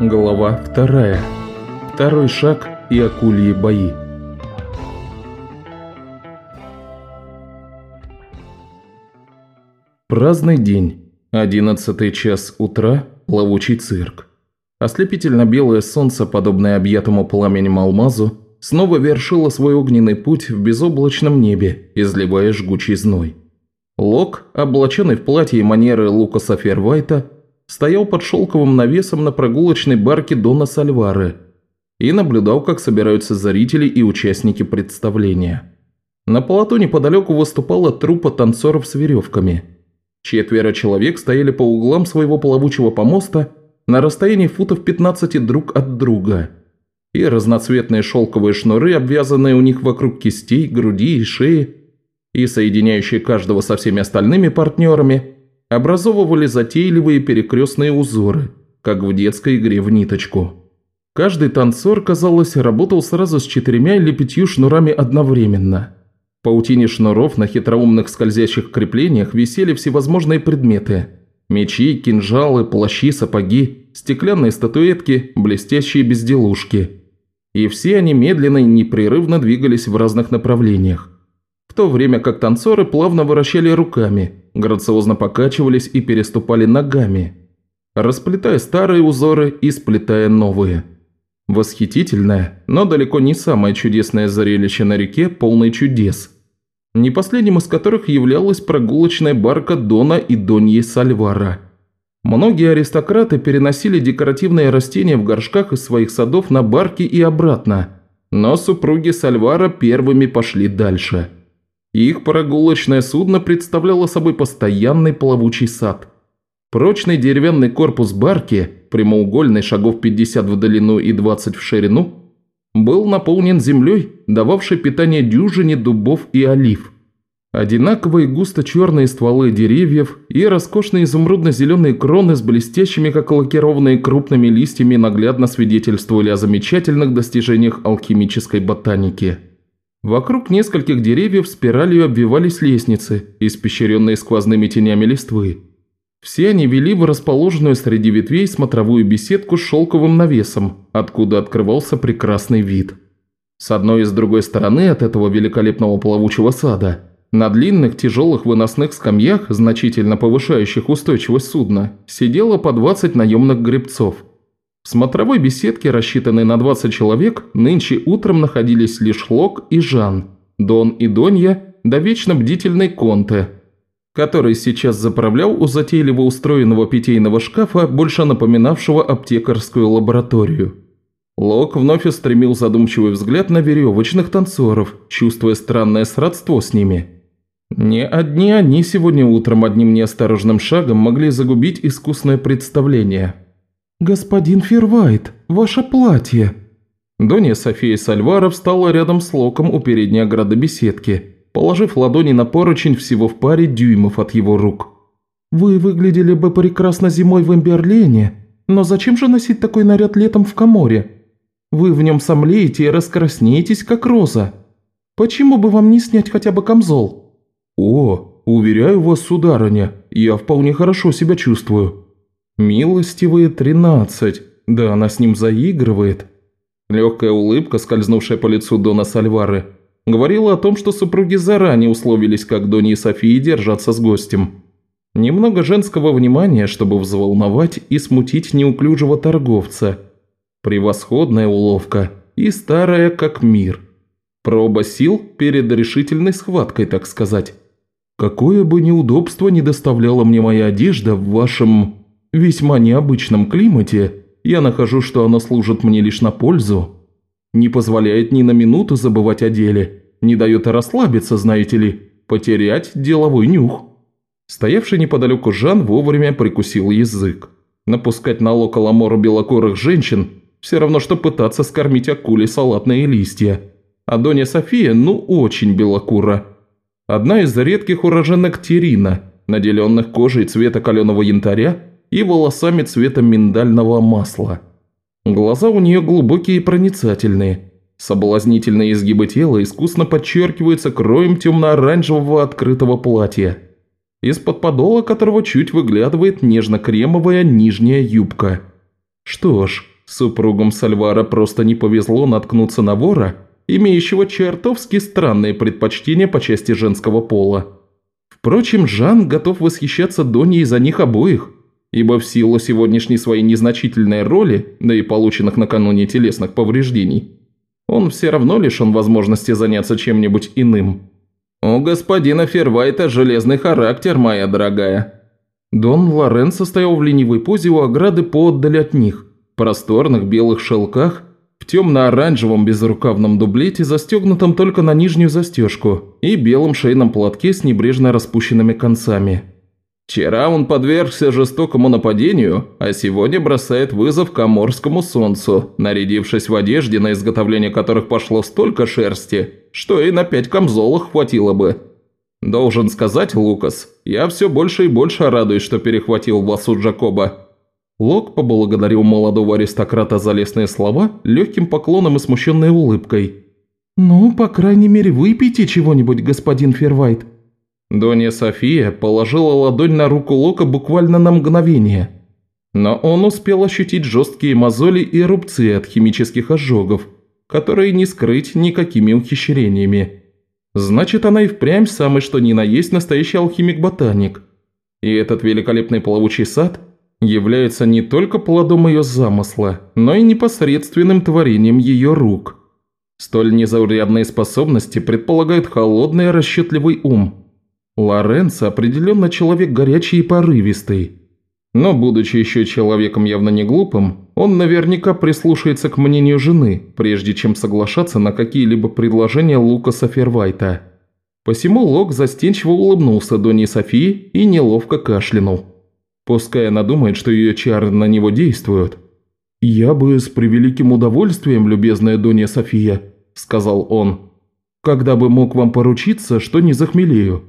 Глава вторая. Второй шаг и акульи бои. Праздный день. Одиннадцатый час утра. Плавучий цирк. Ослепительно-белое солнце, подобное объятому пламенем алмазу, снова вершило свой огненный путь в безоблачном небе, изливая жгучий зной. Лок, облаченный в платье и манеры Лукаса Фервайта, стоял под шелковым навесом на прогулочной барке Дона Сальвары и наблюдал, как собираются зрители и участники представления. На полоту неподалеку выступала труппа танцоров с веревками. Четверо человек стояли по углам своего плавучего помоста на расстоянии футов 15 друг от друга, и разноцветные шелковые шнуры, обвязанные у них вокруг кистей, груди и шеи, и соединяющие каждого со всеми остальными партнерами, образовывали затейливые перекрестные узоры, как в детской игре в ниточку. Каждый танцор, казалось, работал сразу с четырьмя или пятью шнурами одновременно. В паутине шнуров на хитроумных скользящих креплениях висели всевозможные предметы – мечи, кинжалы, плащи, сапоги, стеклянные статуэтки, блестящие безделушки. И все они медленно и непрерывно двигались в разных направлениях, в то время как танцоры плавно вращали руками – грациозно покачивались и переступали ногами, расплетая старые узоры и сплетая новые. Восхитительное, но далеко не самое чудесное зрелище на реке, полное чудес. Не последним из которых являлась прогулочная барка Дона и Доньи Сальвара. Многие аристократы переносили декоративные растения в горшках из своих садов на барки и обратно, но супруги Сальвара первыми пошли дальше – их прогулочное судно представляло собой постоянный плавучий сад. Прочный деревянный корпус барки, прямоугольный шагов 50 в длину и 20 в ширину, был наполнен землей, дававшей питание дюжине дубов и олив. Одинаковые густо-черные стволы деревьев и роскошные изумрудно-зеленые кроны с блестящими, как лакированные крупными листьями, наглядно свидетельствовали о замечательных достижениях алхимической ботаники. Вокруг нескольких деревьев спиралью обвивались лестницы, испещренные сквозными тенями листвы. Все они вели в расположенную среди ветвей смотровую беседку с шелковым навесом, откуда открывался прекрасный вид. С одной и с другой стороны от этого великолепного плавучего сада, на длинных тяжелых выносных скамьях, значительно повышающих устойчивость судна, сидело по 20 наемных гребцов – в смотровой беседке, рассчитанной на 20 человек, нынче утром находились лишь Лок и Жан, Дон и Донья, да вечно бдительный Конте, который сейчас заправлял у затейливо устроенного питейного шкафа, больше напоминавшего аптекарскую лабораторию. Лок вновь устремил задумчивый взгляд на веревочных танцоров, чувствуя странное сродство с ними. Не одни они сегодня утром одним неосторожным шагом могли загубить искусное представление – «Господин Фервайт, ваше платье!» Донья София Сальвара встала рядом с Локом у передней ограды беседки, положив ладони на поручень всего в паре дюймов от его рук. «Вы выглядели бы прекрасно зимой в Эмберлене, но зачем же носить такой наряд летом в Каморе? Вы в нем сомлеете и раскраснеетесь, как роза. Почему бы вам не снять хотя бы камзол?» «О, уверяю вас, сударыня, я вполне хорошо себя чувствую», «Милостивые тринадцать, да она с ним заигрывает». Легкая улыбка, скользнувшая по лицу Дона Сальвары, говорила о том, что супруги заранее условились, как Дони и Софии держаться с гостем. Немного женского внимания, чтобы взволновать и смутить неуклюжего торговца. Превосходная уловка и старая как мир. Проба сил перед решительной схваткой, так сказать. Какое бы неудобство не доставляла мне моя одежда в вашем весьма необычном климате я нахожу, что она служит мне лишь на пользу. Не позволяет ни на минуту забывать о деле, не дает расслабиться, знаете ли, потерять деловой нюх». Стоявший неподалеку Жан вовремя прикусил язык. Напускать на локоламору белокурых женщин все равно, что пытаться скормить акуле салатные листья. А Доня София, ну, очень белокура. Одна из редких уроженок Терина, наделенных кожей цвета каленого янтаря и волосами цвета миндального масла. Глаза у нее глубокие и проницательные. Соблазнительные изгибы тела искусно подчеркиваются кроем темно-оранжевого открытого платья, из-под подола которого чуть выглядывает нежно-кремовая нижняя юбка. Что ж, Супругам Сальвара просто не повезло наткнуться на вора, имеющего чертовски странные предпочтения по части женского пола. Впрочем, Жан готов восхищаться Доней за них обоих, ибо в силу сегодняшней своей незначительной роли, да и полученных накануне телесных повреждений, он все равно лишен возможности заняться чем-нибудь иным. «У господина Фервайта железный характер, моя дорогая». Дон Лоренцо стоял в ленивой позе у ограды поотдаль от них, просторных белых шелках, в темно-оранжевом безрукавном дублете, застегнутом только на нижнюю застежку, и белом шейном платке с небрежно распущенными концами. Вчера он подвергся жестокому нападению, а сегодня бросает вызов коморскому солнцу, нарядившись в одежде, на изготовление которых пошло столько шерсти, что и на пять камзолах хватило бы. Должен сказать, Лукас, я все больше и больше радуюсь, что перехватил вас у Джакоба. Лок поблагодарил молодого аристократа за лестные слова легким поклоном и смущенной улыбкой. «Ну, по крайней мере, выпейте чего-нибудь, господин Фервайт». Донья София положила ладонь на руку Лока буквально на мгновение. Но он успел ощутить жесткие мозоли и рубцы от химических ожогов, которые не скрыть никакими ухищрениями. Значит, она и впрямь самый что ни на есть настоящий алхимик-ботаник. И этот великолепный плавучий сад – является не только плодом ее замысла, но и непосредственным творением ее рук. Столь незаурядные способности предполагают холодный расчетливый ум. Лоренцо определенно человек горячий и порывистый. Но, будучи еще человеком явно не глупым, он наверняка прислушается к мнению жены, прежде чем соглашаться на какие-либо предложения Лукаса Фервайта. Посему Лок застенчиво улыбнулся Доне Софии и неловко кашлянул. Пускай она думает, что ее чары на него действуют. «Я бы с превеликим удовольствием, любезная Донья София», – сказал он, – «когда бы мог вам поручиться, что не захмелею.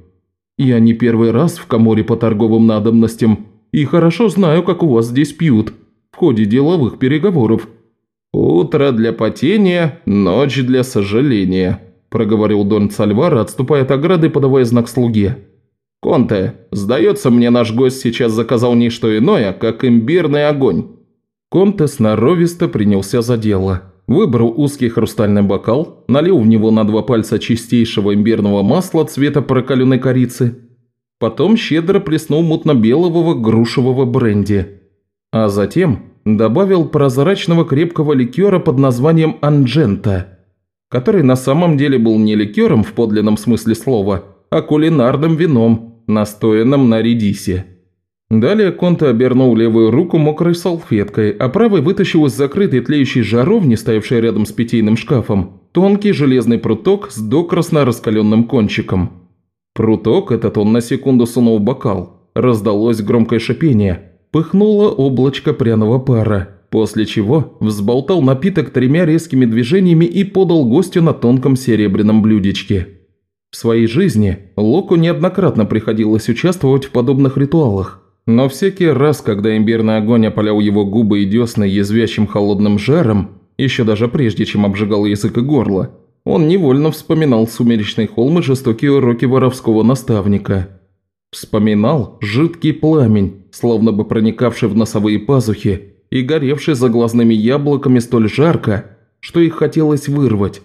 Я не первый раз в коморе по торговым надобностям и хорошо знаю, как у вас здесь пьют в ходе деловых переговоров». «Утро для потения, ночь для сожаления», – проговорил Дон Сальвара, отступая от ограды, подавая знак слуге. «Конте, сдается мне, наш гость сейчас заказал не что иное, как имбирный огонь». Конте сноровисто принялся за дело. Выбрал узкий хрустальный бокал, налил в него на два пальца чистейшего имбирного масла цвета прокаленной корицы, потом щедро плеснул мутно-белого грушевого бренди, а затем добавил прозрачного крепкого ликера под названием «Анджента», который на самом деле был не ликером в подлинном смысле слова, а кулинарным вином – настоянном на редисе. Далее Конте обернул левую руку мокрой салфеткой, а правой вытащил из закрытой тлеющей жаровни, стоявшей рядом с питейным шкафом, тонкий железный пруток с докрасно раскаленным кончиком. Пруток этот он на секунду сунул в бокал. Раздалось громкое шипение. Пыхнуло облачко пряного пара, после чего взболтал напиток тремя резкими движениями и подал гостю на тонком серебряном блюдечке. В своей жизни Локу неоднократно приходилось участвовать в подобных ритуалах, но всякий раз, когда имбирный огонь опалял его губы и десны язвящим холодным жаром, еще даже прежде, чем обжигал язык и горло, он невольно вспоминал сумеречный холм и жестокие уроки воровского наставника. Вспоминал жидкий пламень, словно бы проникавший в носовые пазухи и горевший за глазными яблоками столь жарко, что их хотелось вырвать.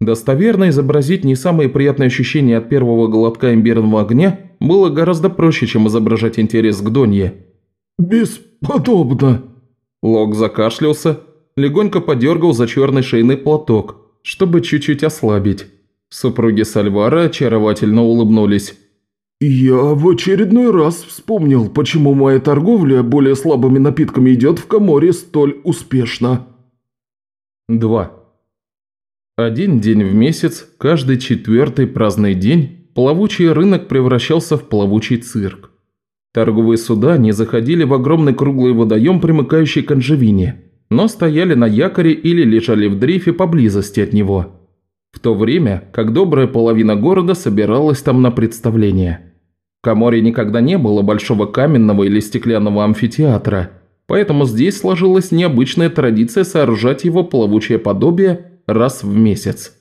Достоверно изобразить не самые приятные ощущения от первого глотка имбирного огня было гораздо проще, чем изображать интерес к Донье. «Бесподобно!» Лок закашлялся, легонько подергал за черный шейный платок, чтобы чуть-чуть ослабить. Супруги Сальвара очаровательно улыбнулись. «Я в очередной раз вспомнил, почему моя торговля более слабыми напитками идет в Каморе столь успешно». 2. Один день в месяц, каждый четвертый праздный день, плавучий рынок превращался в плавучий цирк. Торговые суда не заходили в огромный круглый водоем, примыкающий к Анжевине, но стояли на якоре или лежали в дрейфе поблизости от него. В то время, как добрая половина города собиралась там на представление. В Каморе никогда не было большого каменного или стеклянного амфитеатра, поэтому здесь сложилась необычная традиция сооружать его плавучее подобие – раз в месяц.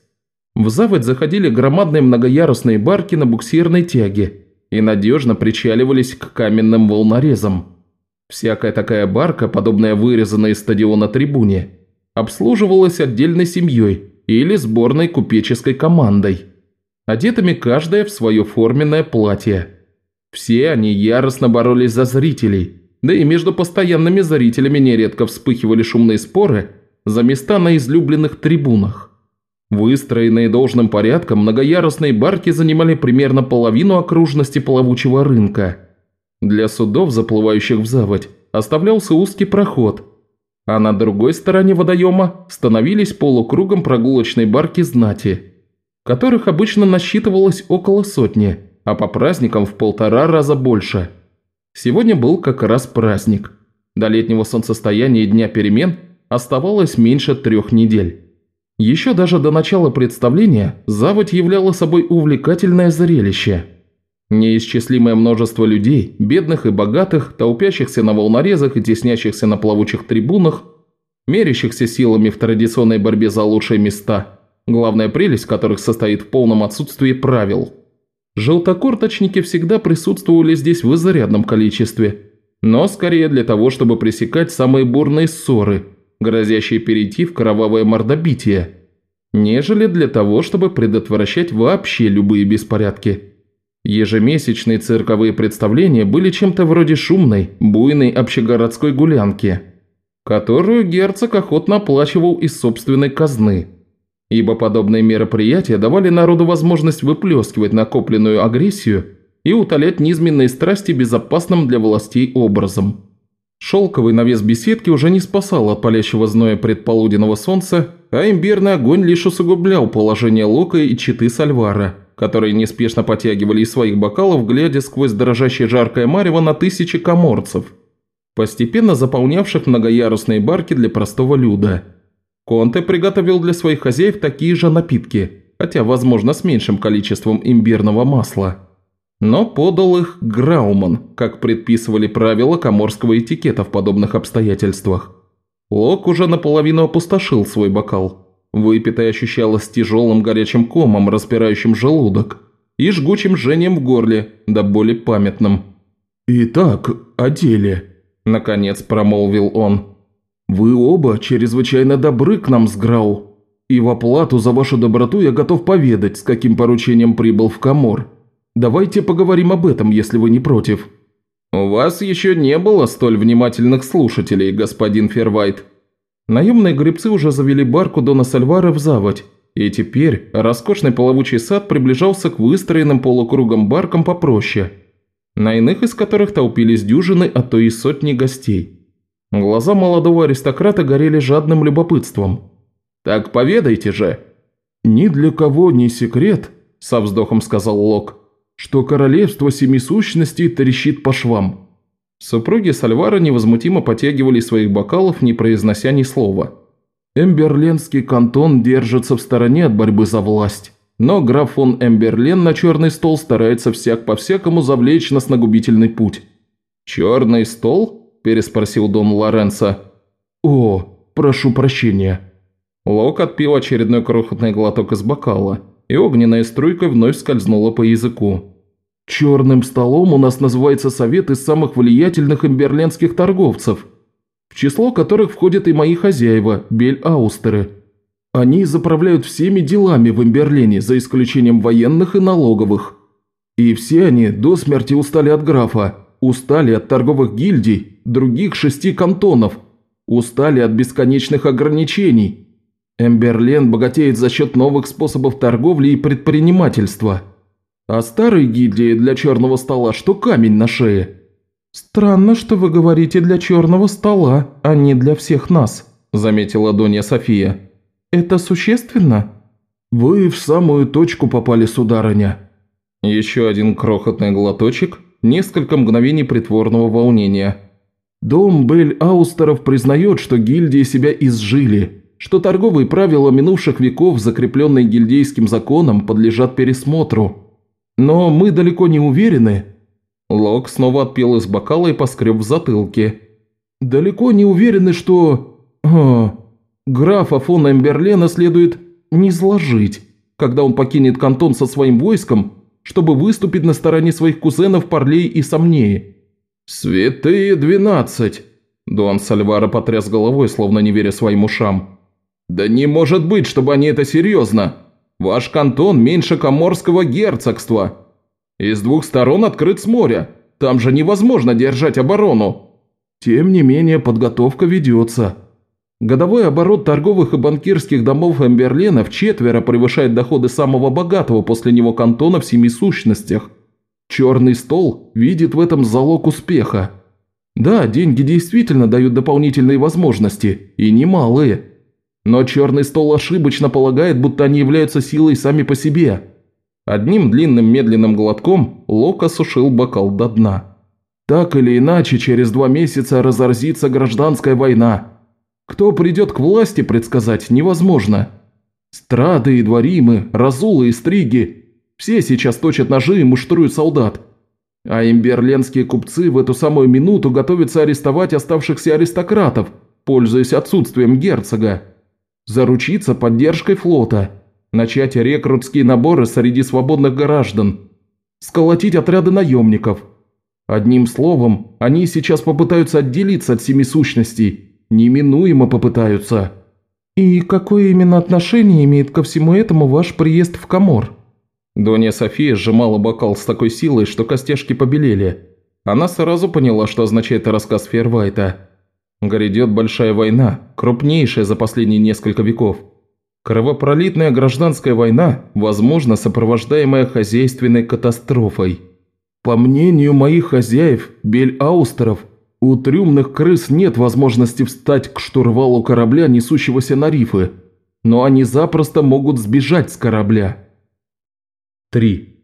В заводь заходили громадные многоярусные барки на буксирной тяге и надежно причаливались к каменным волнорезам. Всякая такая барка, подобная вырезанной из стадиона трибуне, обслуживалась отдельной семьей или сборной купеческой командой, одетыми каждая в свое форменное платье. Все они яростно боролись за зрителей, да и между постоянными зрителями нередко вспыхивали шумные споры за места на излюбленных трибунах. Выстроенные должным порядком, многоярусные барки занимали примерно половину окружности плавучего рынка. Для судов, заплывающих в заводь, оставлялся узкий проход, а на другой стороне водоема становились полукругом прогулочной барки знати, которых обычно насчитывалось около сотни, а по праздникам в полтора раза больше. Сегодня был как раз праздник. До летнего солнцестояния и дня перемен оставалось меньше трех недель. Еще даже до начала представления заводь являла собой увлекательное зрелище. Неисчислимое множество людей, бедных и богатых, толпящихся на волнорезах и теснящихся на плавучих трибунах, мерящихся силами в традиционной борьбе за лучшие места, главная прелесть которых состоит в полном отсутствии правил. Желтокорточники всегда присутствовали здесь в изрядном количестве, но скорее для того, чтобы пресекать самые бурные ссоры – грозящие перейти в кровавое мордобитие, нежели для того, чтобы предотвращать вообще любые беспорядки. Ежемесячные цирковые представления были чем-то вроде шумной, буйной общегородской гулянки, которую герцог охотно оплачивал из собственной казны, ибо подобные мероприятия давали народу возможность выплескивать накопленную агрессию и утолять низменные страсти безопасным для властей образом. Шелковый навес беседки уже не спасал от палящего зноя предполуденного солнца, а имбирный огонь лишь усугублял положение Лока и читы Сальвара, которые неспешно потягивали из своих бокалов, глядя сквозь дрожащее жаркое марево на тысячи коморцев, постепенно заполнявших многоярусные барки для простого люда. Конте приготовил для своих хозяев такие же напитки, хотя, возможно, с меньшим количеством имбирного масла но подал их Грауман, как предписывали правила коморского этикета в подобных обстоятельствах. Лок уже наполовину опустошил свой бокал. Выпитое ощущалось тяжелым горячим комом, распирающим желудок, и жгучим жжением в горле, да более памятным. «Итак, о деле», – наконец промолвил он. «Вы оба чрезвычайно добры к нам с Грау, и в оплату за вашу доброту я готов поведать, с каким поручением прибыл в Камор. Давайте поговорим об этом, если вы не против». «У вас еще не было столь внимательных слушателей, господин Фервайт». Наемные гребцы уже завели барку Дона Сальвара в заводь, и теперь роскошный плавучий сад приближался к выстроенным полукругом баркам попроще, на иных из которых толпились дюжины, а то и сотни гостей. Глаза молодого аристократа горели жадным любопытством. «Так поведайте же!» «Ни для кого не секрет», – со вздохом сказал Лок, что королевство семи сущностей трещит по швам». Супруги Сальвара невозмутимо потягивали своих бокалов, не произнося ни слова. Эмберленский кантон держится в стороне от борьбы за власть, но граф фон Эмберлен на черный стол старается всяк по-всякому завлечь нас на губительный путь. «Черный стол?» – переспросил Дон Лоренцо. «О, прошу прощения». Лок отпил очередной крохотный глоток из бокала – и огненная струйка вновь скользнула по языку. «Черным столом у нас называется совет из самых влиятельных имберленских торговцев, в число которых входят и мои хозяева, Бель-Аустеры. Они заправляют всеми делами в Имберлене, за исключением военных и налоговых. И все они до смерти устали от графа, устали от торговых гильдий, других шести кантонов, устали от бесконечных ограничений» Эмберлен богатеет за счет новых способов торговли и предпринимательства. А старой гильдии для черного стола что камень на шее. «Странно, что вы говорите для черного стола, а не для всех нас», – заметила Донья София. «Это существенно?» «Вы в самую точку попали, сударыня». Еще один крохотный глоточек, несколько мгновений притворного волнения. «Дом Бель-Аустеров признает, что гильдии себя изжили» что торговые правила минувших веков, закрепленные гильдейским законом, подлежат пересмотру. Но мы далеко не уверены». Лок снова отпил из бокала и поскреб в затылке. «Далеко не уверены, что... О, графа фон Эмберлена следует не сложить, когда он покинет кантон со своим войском, чтобы выступить на стороне своих кузенов Парлей и Сомнеи. «Святые двенадцать!» Дон Сальвара потряс головой, словно не веря своим ушам. «Да не может быть, чтобы они это серьезно! Ваш кантон меньше Коморского герцогства! И с двух сторон открыт с моря, там же невозможно держать оборону!» «Тем не менее, подготовка ведется. Годовой оборот торговых и банкирских домов Эмберлена в четверо превышает доходы самого богатого после него кантона в семи сущностях. Черный стол видит в этом залог успеха. Да, деньги действительно дают дополнительные возможности, и немалые. Но черный стол ошибочно полагает, будто они являются силой сами по себе. Одним длинным медленным глотком Лок осушил бокал до дна. Так или иначе, через два месяца разразится гражданская война. Кто придет к власти, предсказать невозможно. Страды и дворимы, разулы и стриги все сейчас точат ножи и муштруют солдат. А имберленские купцы в эту самую минуту готовятся арестовать оставшихся аристократов, пользуясь отсутствием герцога. Заручиться поддержкой флота. Начать рекрутские наборы среди свободных граждан. Сколотить отряды наемников. Одним словом, они сейчас попытаются отделиться от семи сущностей. Неминуемо попытаются. «И какое именно отношение имеет ко всему этому ваш приезд в Камор?» Донья София сжимала бокал с такой силой, что костяшки побелели. Она сразу поняла, что означает рассказ Фервайта. Грядет большая война, крупнейшая за последние несколько веков. Кровопролитная гражданская война, возможно, сопровождаемая хозяйственной катастрофой. По мнению моих хозяев, Бель-Аустеров, у трюмных крыс нет возможности встать к штурвалу корабля, несущегося на рифы, но они запросто могут сбежать с корабля. 3.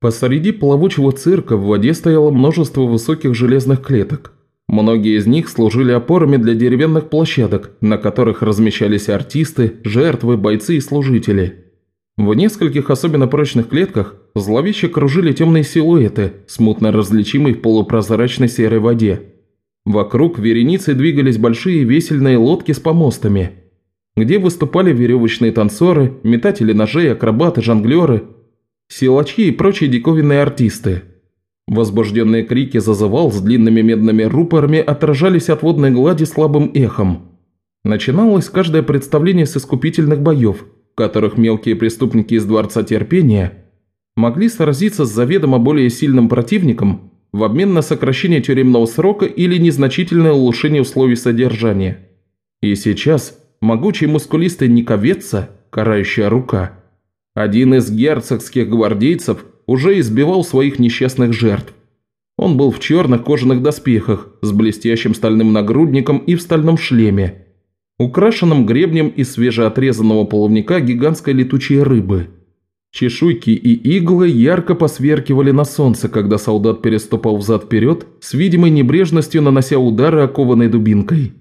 Посреди плавучего цирка в воде стояло множество высоких железных клеток. Многие из них служили опорами для деревянных площадок, на которых размещались артисты, жертвы, бойцы и служители. В нескольких особенно прочных клетках зловеще кружили темные силуэты, смутно различимые в полупрозрачной серой воде. Вокруг вереницей двигались большие весельные лодки с помостами, где выступали веревочные танцоры, метатели ножей, акробаты, жонглеры – силачи и прочие диковинные артисты. Возбужденные крики зазывал с длинными медными рупорами отражались от водной глади слабым эхом. Начиналось каждое представление с искупительных боев, в которых мелкие преступники из Дворца Терпения могли сразиться с заведомо более сильным противником в обмен на сокращение тюремного срока или незначительное улучшение условий содержания. И сейчас могучий мускулистый Никовеца, карающая рука – один из герцогских гвардейцев уже избивал своих несчастных жертв. Он был в черных кожаных доспехах, с блестящим стальным нагрудником и в стальном шлеме, украшенном гребнем из свежеотрезанного половника гигантской летучей рыбы. Чешуйки и иглы ярко посверкивали на солнце, когда солдат переступал взад-вперед, с видимой небрежностью нанося удары окованной дубинкой.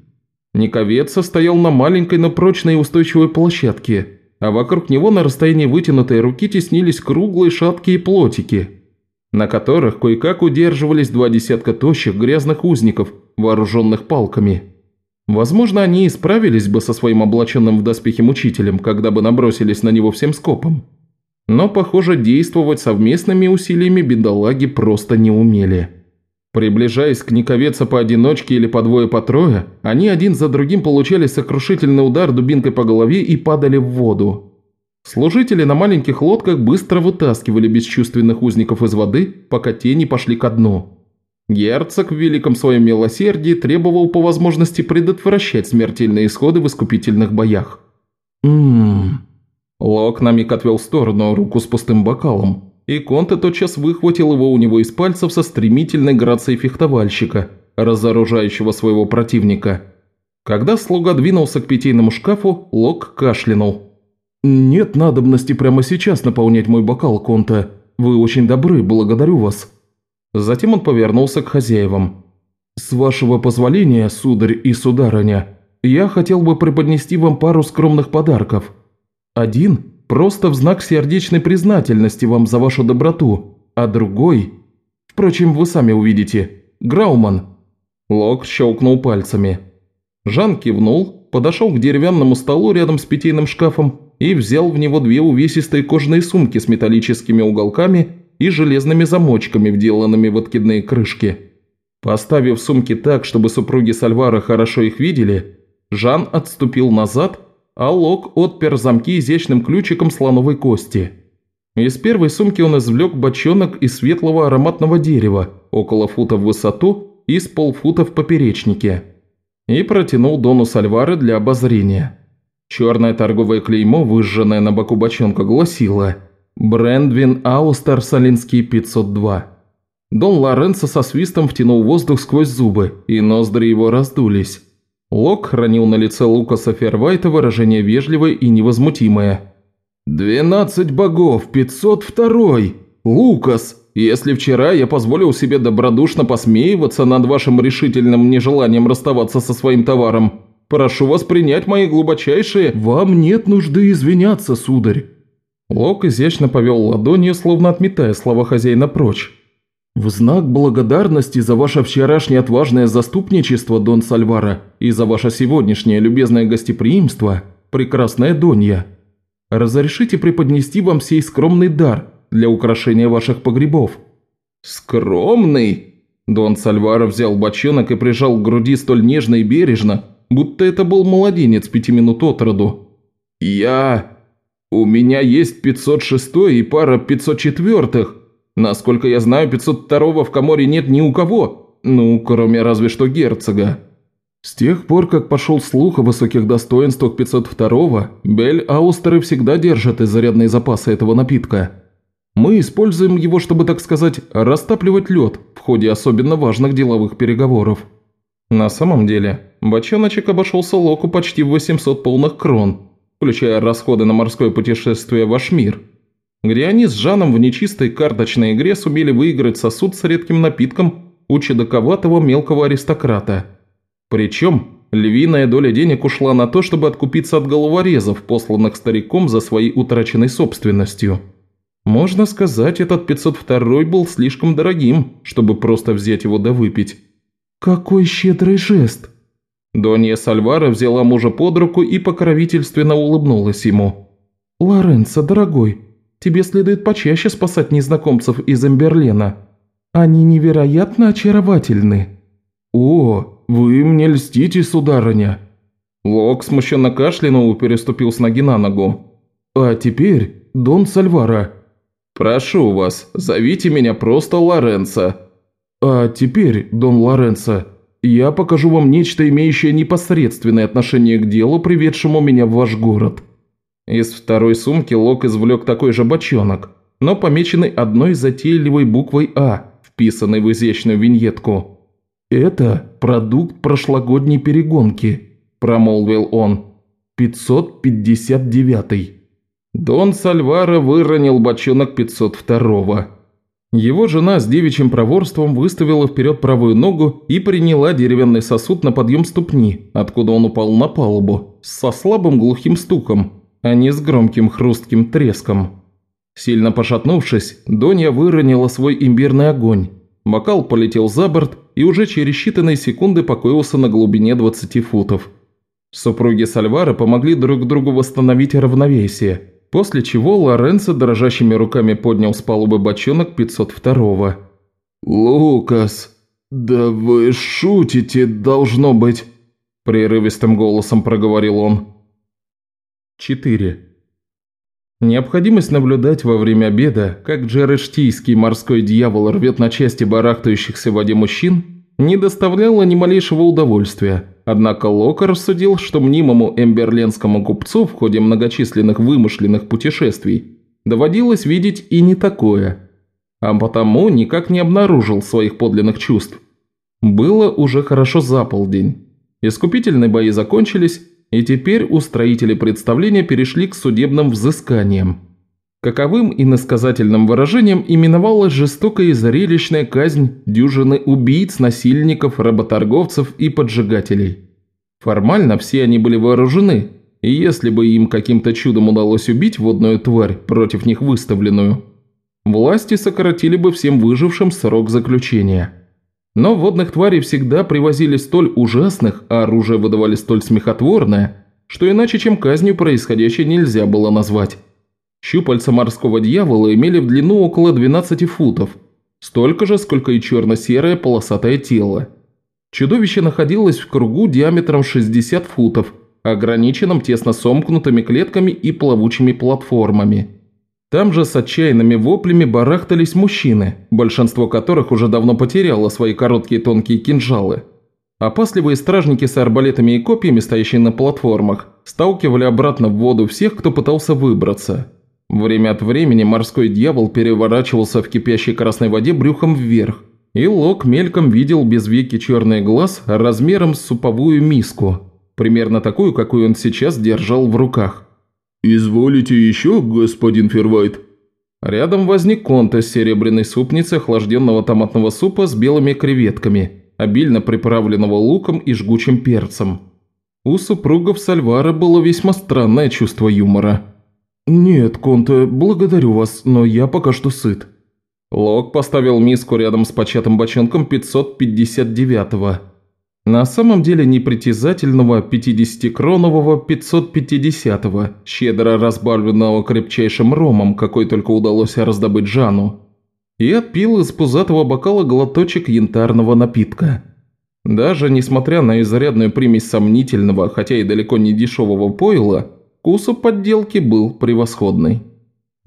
Никовец стоял на маленькой, но прочной и устойчивой площадке – а вокруг него на расстоянии вытянутой руки теснились круглые шаткие плотики, на которых кое-как удерживались два десятка тощих грязных узников, вооруженных палками. Возможно, они и справились бы со своим облаченным в доспехи мучителем, когда бы набросились на него всем скопом. Но, похоже, действовать совместными усилиями бедолаги просто не умели. Приближаясь к Никовеца поодиночке или по двое по трое, они один за другим получали сокрушительный удар дубинкой по голове и падали в воду. Служители на маленьких лодках быстро вытаскивали бесчувственных узников из воды, пока те не пошли ко дну. Герцог в великом своем милосердии требовал по возможности предотвращать смертельные исходы в искупительных боях. «Ммм...» Лок на миг отвел в сторону руку с пустым бокалом, и Конте тотчас выхватил его у него из пальцев со стремительной грацией фехтовальщика, разоружающего своего противника. Когда слуга двинулся к питейному шкафу, Лок кашлянул. «Нет надобности прямо сейчас наполнять мой бокал, Конте. Вы очень добры, благодарю вас». Затем он повернулся к хозяевам. «С вашего позволения, сударь и сударыня, я хотел бы преподнести вам пару скромных подарков. Один Просто в знак сердечной признательности вам за вашу доброту, а другой... Впрочем, вы сами увидите. Грауман». Лок щелкнул пальцами. Жан кивнул, подошел к деревянному столу рядом с питейным шкафом и взял в него две увесистые кожаные сумки с металлическими уголками и железными замочками, вделанными в откидные крышки. Поставив сумки так, чтобы супруги Сальвара хорошо их видели, Жан отступил назад, а Лок отпер замки изящным ключиком слоновой кости. Из первой сумки он извлек бочонок из светлого ароматного дерева, около фута в высоту и с полфута в поперечнике, и протянул Дону Сальвара для обозрения. Черное торговое клеймо, выжженное на боку бочонка, гласило «Брендвин Аустер Салинский 502». Дон Лоренцо со свистом втянул воздух сквозь зубы, и ноздри его раздулись. Лок хранил на лице Лукаса Фервайта выражение вежливое и невозмутимое. «Двенадцать богов, пятьсот второй! Лукас, если вчера я позволил себе добродушно посмеиваться над вашим решительным нежеланием расставаться со своим товаром, Прошу вас принять мои глубочайшие...» «Вам нет нужды извиняться, сударь». Лок изящно повел ладонью, словно отметая слова хозяина прочь. «В знак благодарности за ваше вчерашнее отважное заступничество, Дон Сальвара, и за ваше сегодняшнее любезное гостеприимство, прекрасная Донья, разрешите преподнести вам сей скромный дар для украшения ваших погребов». «Скромный?» Дон Сальвара взял бочонок и прижал к груди столь нежно и бережно, будто это был младенец пяти минут от роду. «Я... У меня есть 506 и пара 504-х. Насколько я знаю, 502-го в Каморе нет ни у кого, ну, кроме разве что герцога». С тех пор, как пошел слух о высоких достоинствах 502-го, Бель-Аустеры всегда держат изрядные запасы этого напитка. Мы используем его, чтобы, так сказать, растапливать лед в ходе особенно важных деловых переговоров. На самом деле, бочоночек обошелся Локу почти в 800 полных крон, включая расходы на морское путешествие в Ашмир, где они с Жаном в нечистой карточной игре сумели выиграть сосуд с редким напитком у чудаковатого мелкого аристократа. Причем львиная доля денег ушла на то, чтобы откупиться от головорезов, посланных стариком за своей утраченной собственностью. Можно сказать, этот 502 был слишком дорогим, чтобы просто взять его да выпить. «Какой щедрый жест!» Донья Сальвара взяла мужа под руку и покровительственно улыбнулась ему. «Лоренцо, дорогой, тебе следует почаще спасать незнакомцев из Эмберлена. Они невероятно очаровательны». «О, вы мне льстите, сударыня!» Лок смущенно кашлянул и переступил с ноги на ногу. «А теперь, Дон Сальвара...» «Прошу вас, зовите меня просто Лоренцо». «А теперь, Дон Лоренцо, я покажу вам нечто, имеющее непосредственное отношение к делу, приведшему меня в ваш город». Из второй сумки Лок извлек такой же бочонок, но помеченный одной затейливой буквой «А», вписанной в изящную виньетку. «Это продукт прошлогодней перегонки», – промолвил он. «559». Дон Сальвара выронил бочонок 502-го. Его жена с девичьим проворством выставила вперед правую ногу и приняла деревянный сосуд на подъем ступни, откуда он упал на палубу, со слабым глухим стуком, а не с громким хрустким треском. Сильно пошатнувшись, Донья выронила свой имбирный огонь. Бокал полетел за борт и уже через считанные секунды покоился на глубине 20 футов. Супруги Сальвара помогли друг другу восстановить равновесие – После чего Лоренцо дрожащими руками поднял с палубы бочонок 502-го. «Лукас, да вы шутите, должно быть!» Прерывистым голосом проговорил он. 4. Необходимость наблюдать во время обеда, как джерештийский морской дьявол рвет на части барахтающихся в воде мужчин, не доставляла ни малейшего удовольствия. Однако Лока рассудил, что мнимому эмберленскому купцу в ходе многочисленных вымышленных путешествий доводилось видеть и не такое, а потому никак не обнаружил своих подлинных чувств. Было уже хорошо за полдень. Искупительные бои закончились, и теперь устроители представления перешли к судебным взысканиям. Каковым иносказательным выражением именовалась жестокая и зрелищная казнь дюжины убийц, насильников, работорговцев и поджигателей. Формально все они были вооружены, и если бы им каким-то чудом удалось убить водную тварь, против них выставленную, власти сократили бы всем выжившим срок заключения. Но водных тварей всегда привозили столь ужасных, а оружие выдавали столь смехотворное, что иначе чем казнью происходящее нельзя было назвать. Щупальца морского дьявола имели в длину около 12 футов, Столько же, сколько и черно-серое полосатое тело. Чудовище находилось в кругу диаметром 60 футов, ограниченном тесно сомкнутыми клетками и плавучими платформами. Там же с отчаянными воплями барахтались мужчины, большинство которых уже давно потеряло свои короткие тонкие кинжалы. Опасливые стражники с арбалетами и копьями, стоящие на платформах, сталкивали обратно в воду всех, кто пытался выбраться. Время от времени морской дьявол переворачивался в кипящей красной воде брюхом вверх, и Лок мельком видел без веки черный глаз размером с суповую миску, примерно такую, какую он сейчас держал в руках. «Изволите еще, господин Фервайт?» Рядом возник конта с серебряной супницей охлажденного томатного супа с белыми креветками, обильно приправленного луком и жгучим перцем. У супругов Сальвара было весьма странное чувство юмора. «Нет, Конте, благодарю вас, но я пока что сыт». Лок поставил миску рядом с початым бочонком 559-го. На самом деле непритязательного 50-кронового 550-го, щедро разбавленного крепчайшим ромом, какой только удалось раздобыть Жану. И отпил из пузатого бокала глоточек янтарного напитка. Даже несмотря на изрядную примесь сомнительного, хотя и далеко не дешевого пойла, Вкус у подделки был превосходный.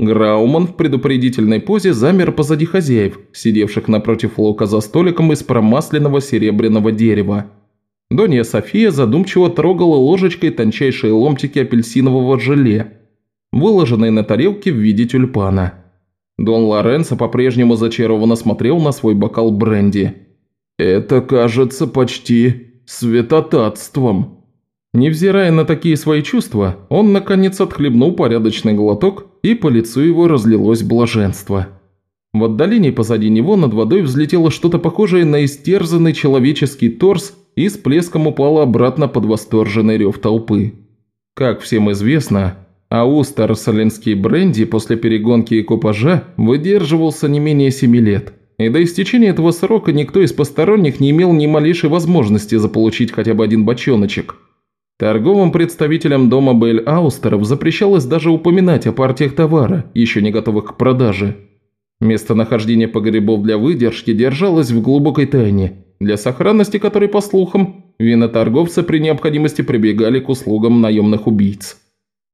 Грауман в предупредительной позе замер позади хозяев, сидевших напротив Лока за столиком из промасленного серебряного дерева. Донья София задумчиво трогала ложечкой тончайшие ломтики апельсинового желе, выложенные на тарелке в виде тюльпана. Дон Лоренцо по-прежнему зачарованно смотрел на свой бокал бренди. «Это кажется почти святотатством», Невзирая на такие свои чувства, он наконец отхлебнул порядочный глоток, и по лицу его разлилось блаженство. В отдалении позади него над водой взлетело что-то похожее на истерзанный человеческий торс и с плеском упало обратно под восторженный рев толпы. Как всем известно, Аустер Саленский бренди после перегонки и купажа выдерживался не менее семи лет, и до истечения этого срока никто из посторонних не имел ни малейшей возможности заполучить хотя бы один бочоночек – Торговым представителям дома Бель-Аустеров запрещалось даже упоминать о партиях товара, еще не готовых к продаже. Местонахождение погребов для выдержки держалось в глубокой тайне, для сохранности которой, по слухам, виноторговцы при необходимости прибегали к услугам наемных убийц.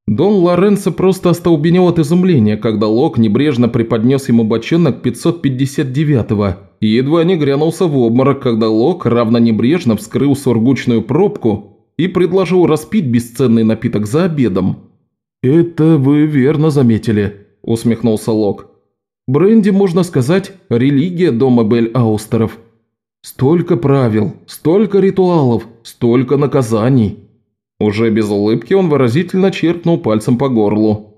Дон Лоренцо просто остолбенел от изумления, когда Лок небрежно преподнес ему бочонок 559-го и едва не грянулся в обморок, когда Лок равно небрежно вскрыл сургучную пробку и предложил распить бесценный напиток за обедом. «Это вы верно заметили», – усмехнулся Лок. «Бренди, можно сказать, религия дома Бель-Аустеров. Столько правил, столько ритуалов, столько наказаний». Уже без улыбки он выразительно черкнул пальцем по горлу.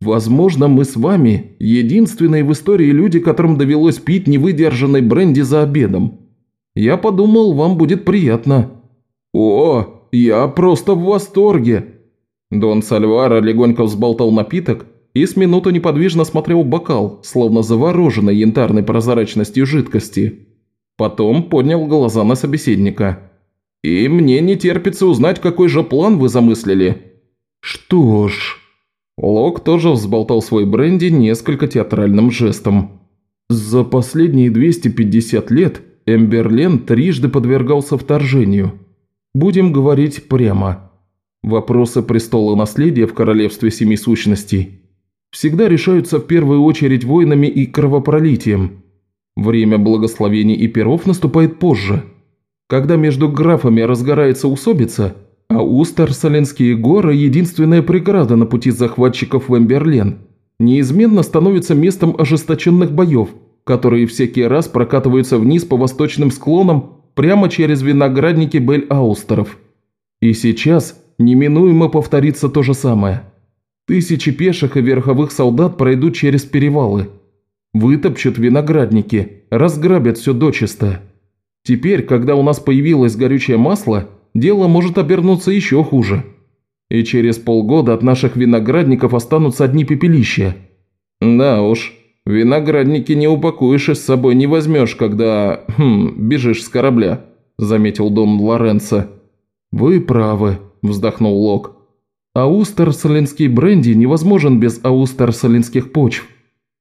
«Возможно, мы с вами единственные в истории люди, которым довелось пить невыдержанный бренди за обедом. Я подумал, вам будет приятно». «О, «Я просто в восторге!» Дон Сальвара легонько взболтал напиток и с минуту неподвижно смотрел в бокал, словно завороженный янтарной прозрачностью жидкости. Потом поднял глаза на собеседника. «И мне не терпится узнать, какой же план вы замыслили». «Что ж...» Лок тоже взболтал свой бренди несколько театральным жестом. «За последние 250 лет Эмберлен трижды подвергался вторжению». Будем говорить прямо. Вопросы престола наследия в королевстве семи сущностей всегда решаются в первую очередь войнами и кровопролитием. Время благословений и перов наступает позже, когда между графами разгорается усобица, а Устарсаленские горы – единственная преграда на пути захватчиков в Эмберлен, неизменно становится местом ожесточенных боев, которые всякий раз прокатываются вниз по восточным склонам прямо через виноградники Бель-Аустеров. И сейчас неминуемо повторится то же самое. Тысячи пеших и верховых солдат пройдут через перевалы. Вытопчут виноградники, разграбят все дочисто. Теперь, когда у нас появилось горючее масло, дело может обернуться еще хуже. И через полгода от наших виноградников останутся одни пепелища. Да уж, «Виноградники не упакуешь и с собой не возьмешь, когда... Хм, бежишь с корабля», – заметил Дон Лоренцо. «Вы правы», – вздохнул Лок. «Аустерсалинский бренди невозможен без аустерсалинских почв.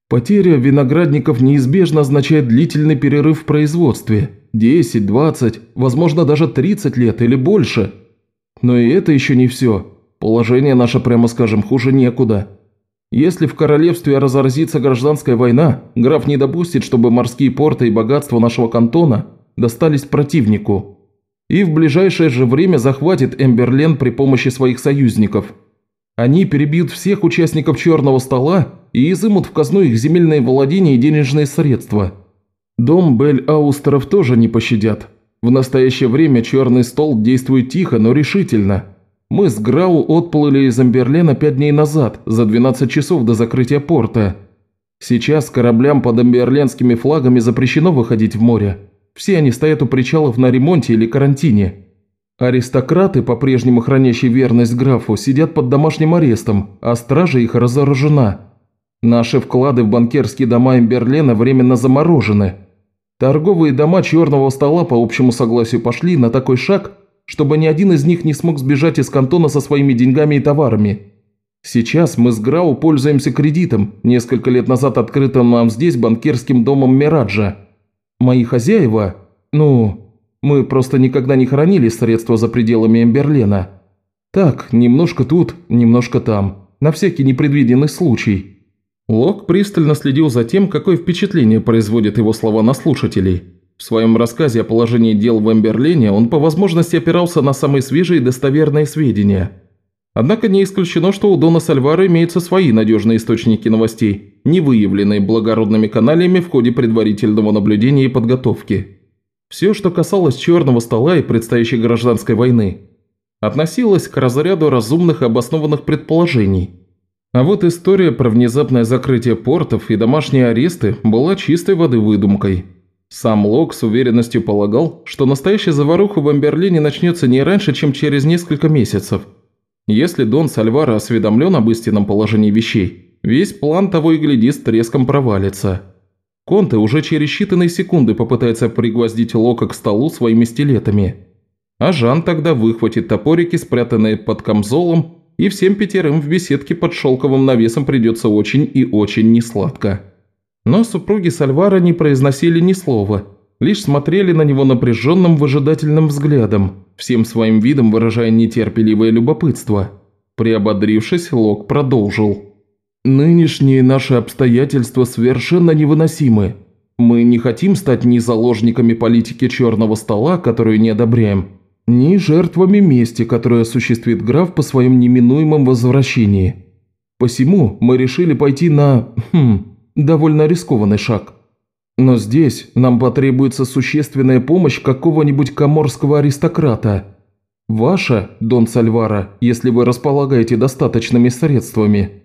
Потеря виноградников неизбежно означает длительный перерыв в производстве – 10, 20, возможно даже 30 лет или больше. Но и это еще не все. Положение наше, прямо скажем, хуже некуда. Если в королевстве разразится гражданская война, граф не допустит, чтобы морские порты и богатства нашего кантона достались противнику. И в ближайшее же время захватит Эмберлен при помощи своих союзников. Они перебьют всех участников черного стола и изымут в казну их земельные владения и денежные средства. Дом Бель-Аустеров тоже не пощадят. В настоящее время черный стол действует тихо, но решительно. Мы с Грау отплыли из Амберлена пять дней назад, за 12 часов до закрытия порта. Сейчас кораблям под амберленскими флагами запрещено выходить в море. Все они стоят у причалов на ремонте или карантине. Аристократы, по-прежнему хранящие верность графу, сидят под домашним арестом, а стража их разоружена. Наши вклады в банкерские дома Эмберлена временно заморожены. Торговые дома черного стола по общему согласию пошли на такой шаг, чтобы ни один из них не смог сбежать из кантона со своими деньгами и товарами. Сейчас мы с Грау пользуемся кредитом, несколько лет назад открытым нам здесь банкирским домом Мираджа. Мои хозяева, ну, мы просто никогда не хранили средства за пределами Эмберлена. Так, немножко тут, немножко там, на всякий непредвиденный случай. Лок пристально следил за тем, какое впечатление производят его слова на слушателей. В своем рассказе о положении дел в Эмберлене он по возможности опирался на самые свежие и достоверные сведения. Однако не исключено, что у Дона Сальвара имеются свои надежные источники новостей, не выявленные благородными каналиями в ходе предварительного наблюдения и подготовки. Все, что касалось черного стола и предстоящей гражданской войны, относилось к разряду разумных и обоснованных предположений – а вот история про внезапное закрытие портов и домашние аресты была чистой воды выдумкой. Сам Лок с уверенностью полагал, что настоящая заваруха в Амберлине начнется не раньше, чем через несколько месяцев. Если Дон Сальвара осведомлен об истинном положении вещей, весь план того и гляди с треском провалится. Конте уже через считанные секунды попытается пригвоздить Лока к столу своими стилетами. А Жан тогда выхватит топорики, спрятанные под камзолом, и всем пятерым в беседке под шелковым навесом придется очень и очень несладко. Но супруги Сальвара не произносили ни слова, лишь смотрели на него напряженным выжидательным взглядом, всем своим видом выражая нетерпеливое любопытство. Приободрившись, Лок продолжил. «Нынешние наши обстоятельства совершенно невыносимы. Мы не хотим стать ни заложниками политики черного стола, которую не одобряем, ни жертвами мести, которую осуществит граф по своем неминуемом возвращении. Посему мы решили пойти на... Хм, довольно рискованный шаг. Но здесь нам потребуется существенная помощь какого-нибудь коморского аристократа. Ваша, Дон Сальвара, если вы располагаете достаточными средствами».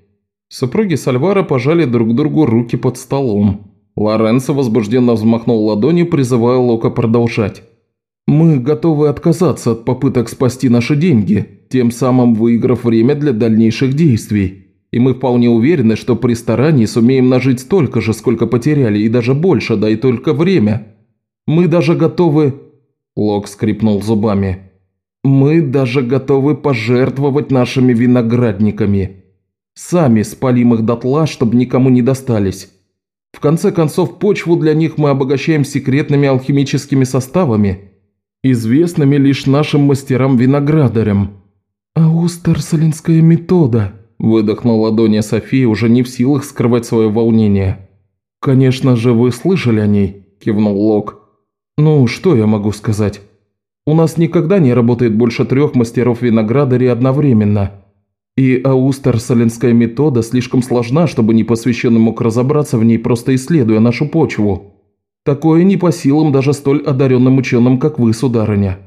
Супруги Сальвара пожали друг другу руки под столом. Лоренцо возбужденно взмахнул ладонью, призывая Лока продолжать. Мы готовы отказаться от попыток спасти наши деньги, тем самым выиграв время для дальнейших действий. И мы вполне уверены, что при старании сумеем нажить столько же, сколько потеряли, и даже больше, да и только время. Мы даже готовы...» Лок скрипнул зубами. «Мы даже готовы пожертвовать нашими виноградниками. Сами спалим их дотла, чтобы никому не достались. В конце концов, почву для них мы обогащаем секретными алхимическими составами» известными лишь нашим мастерам-виноградарям». «Аустерсалинская метода», – выдохнула Донья София, уже не в силах скрывать свое волнение. «Конечно же, вы слышали о ней», – кивнул Лок. «Ну, что я могу сказать? У нас никогда не работает больше трех мастеров-виноградарей одновременно. И аустерсалинская метода слишком сложна, чтобы непосвященный мог разобраться в ней, просто исследуя нашу почву». Такое не по силам даже столь одаренным ученым, как вы, сударыня.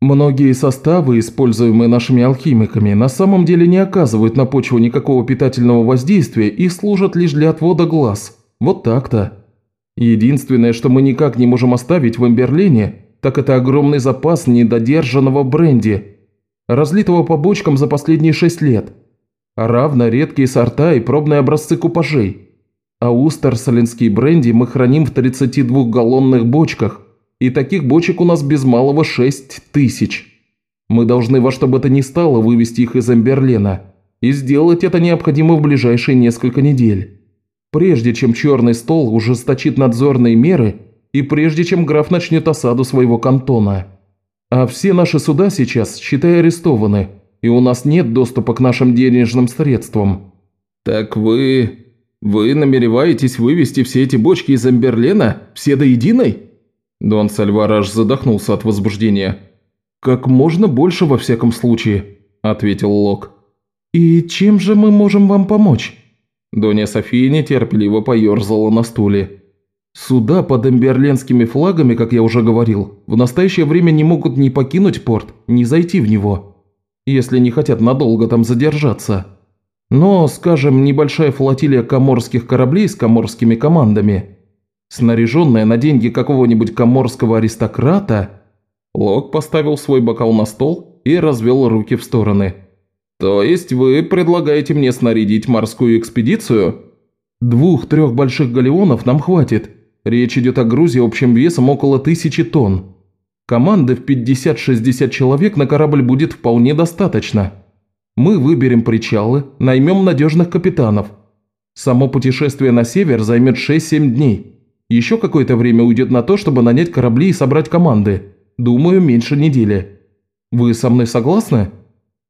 Многие составы, используемые нашими алхимиками, на самом деле не оказывают на почву никакого питательного воздействия и служат лишь для отвода глаз. Вот так-то. Единственное, что мы никак не можем оставить в Эмберлене, так это огромный запас недодержанного бренди, разлитого по бочкам за последние шесть лет, а равно редкие сорта и пробные образцы купажей – а устерсалинский бренди мы храним в 32-галлонных бочках, и таких бочек у нас без малого 6 тысяч. Мы должны во что бы то ни стало вывести их из Эмберлена, и сделать это необходимо в ближайшие несколько недель. Прежде чем черный стол ужесточит надзорные меры и прежде чем граф начнет осаду своего кантона. А все наши суда сейчас, считай, арестованы, и у нас нет доступа к нашим денежным средствам». «Так вы... вы намереваетесь вывести все эти бочки из Амберлена? Все до единой?» Дон Сальвараж задохнулся от возбуждения. «Как можно больше во всяком случае», – ответил Лок. «И чем же мы можем вам помочь?» Донья София нетерпеливо поерзала на стуле. «Суда под эмберленскими флагами, как я уже говорил, в настоящее время не могут ни покинуть порт, ни зайти в него, если не хотят надолго там задержаться. Но, скажем, небольшая флотилия коморских кораблей с коморскими командами, снаряженная на деньги какого-нибудь коморского аристократа...» Лок поставил свой бокал на стол и развел руки в стороны. «То есть вы предлагаете мне снарядить морскую экспедицию?» «Двух-трех больших галеонов нам хватит. Речь идет о грузе общим весом около тысячи тонн. Команды в 50-60 человек на корабль будет вполне достаточно. Мы выберем причалы, наймем надежных капитанов. Само путешествие на север займет 6-7 дней. Еще какое-то время уйдет на то, чтобы нанять корабли и собрать команды. Думаю, меньше недели. Вы со мной согласны?»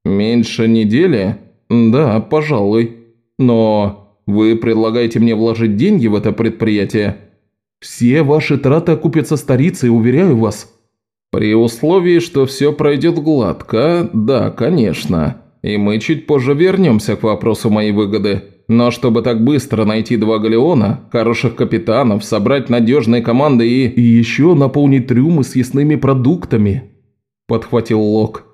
«Меньше недели? Да, пожалуй. Но вы предлагаете мне вложить деньги в это предприятие?» «Все ваши траты окупятся старицей, уверяю вас». «При условии, что все пройдет гладко, да, конечно. И мы чуть позже вернемся к вопросу моей выгоды. Но чтобы так быстро найти два галеона, хороших капитанов, собрать надежные команды и...» «И еще наполнить трюмы съестными продуктами», – подхватил Лок.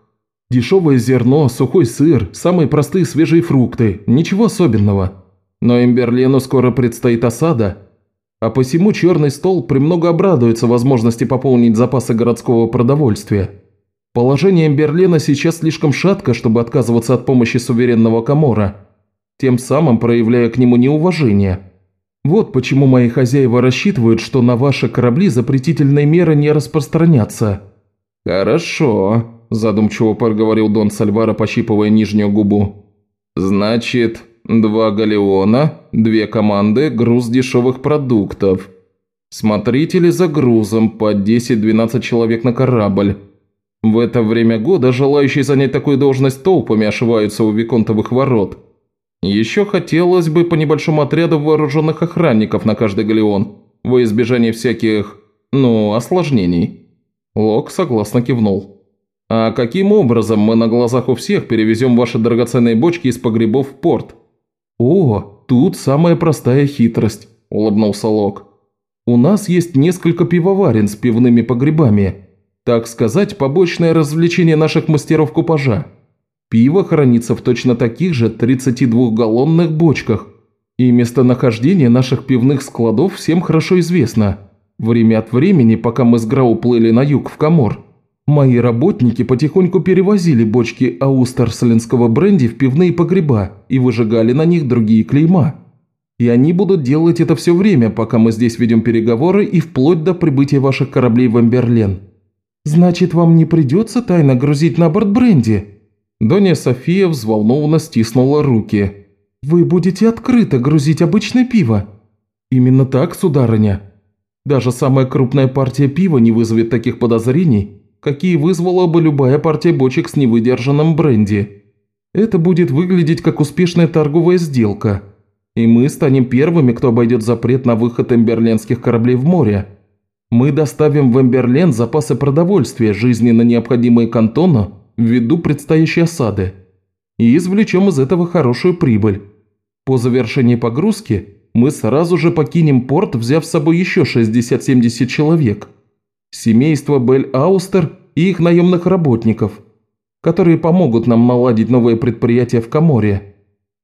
Дешевое зерно, сухой сыр, самые простые свежие фрукты, ничего особенного. Но Эмберлену скоро предстоит осада, а посему черный стол премного обрадуется возможности пополнить запасы городского продовольствия. Положение Эмберлена сейчас слишком шатко, чтобы отказываться от помощи суверенного Камора, тем самым проявляя к нему неуважение. Вот почему мои хозяева рассчитывают, что на ваши корабли запретительные меры не распространятся. «Хорошо», задумчиво проговорил Дон Сальвара, пощипывая нижнюю губу. «Значит, два галеона, две команды, груз дешевых продуктов. Смотрители за грузом по 10-12 человек на корабль. В это время года желающие занять такую должность толпами ошиваются у Виконтовых ворот. Еще хотелось бы по небольшому отряду вооруженных охранников на каждый галеон, во избежание всяких, ну, осложнений». Лок согласно кивнул. «А каким образом мы на глазах у всех перевезем ваши драгоценные бочки из погребов в порт?» «О, тут самая простая хитрость», – улыбнулся Лок. «У нас есть несколько пивоварен с пивными погребами. Так сказать, побочное развлечение наших мастеров купажа. Пиво хранится в точно таких же 32-галлонных бочках, и местонахождение наших пивных складов всем хорошо известно. Время от времени, пока мы с Грау плыли на юг в Камор, Мои работники потихоньку перевозили бочки аустерслинского бренди в пивные погреба и выжигали на них другие клейма. И они будут делать это все время, пока мы здесь ведем переговоры и вплоть до прибытия ваших кораблей в Амберлен. Значит, вам не придется тайно грузить на борт бренди?» Донья София взволнованно стиснула руки. «Вы будете открыто грузить обычное пиво?» «Именно так, сударыня. Даже самая крупная партия пива не вызовет таких подозрений, какие вызвала бы любая партия бочек с невыдержанным бренди. Это будет выглядеть как успешная торговая сделка, и мы станем первыми, кто обойдет запрет на выход эмберленских кораблей в море. Мы доставим в Эмберлен запасы продовольствия, жизненно необходимые кантону, ввиду предстоящей осады, и извлечем из этого хорошую прибыль. По завершении погрузки мы сразу же покинем порт, взяв с собой еще 60-70 человек – семейство Бель-Аустер и их наемных работников, которые помогут нам наладить новое предприятие в Каморе.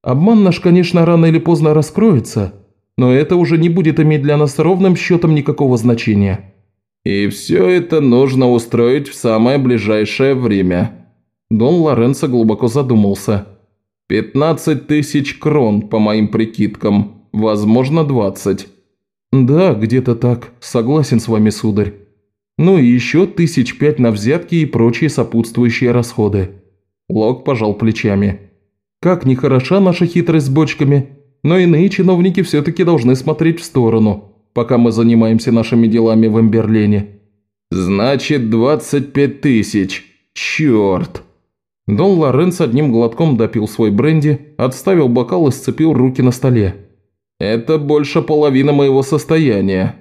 Обман наш, конечно, рано или поздно раскроется, но это уже не будет иметь для нас ровным счетом никакого значения. И все это нужно устроить в самое ближайшее время. Дон Лоренцо глубоко задумался. «Пятнадцать тысяч крон, по моим прикидкам. Возможно, двадцать». «Да, где-то так. Согласен с вами, сударь. Ну и еще тысяч пять на взятки и прочие сопутствующие расходы. Лок пожал плечами. Как не хороша наша хитрость с бочками, но иные чиновники все-таки должны смотреть в сторону, пока мы занимаемся нашими делами в Эмберлене». «Значит, 25 тысяч. Черт!» Дон Лоренцо одним глотком допил свой бренди, отставил бокал и сцепил руки на столе. «Это больше половины моего состояния.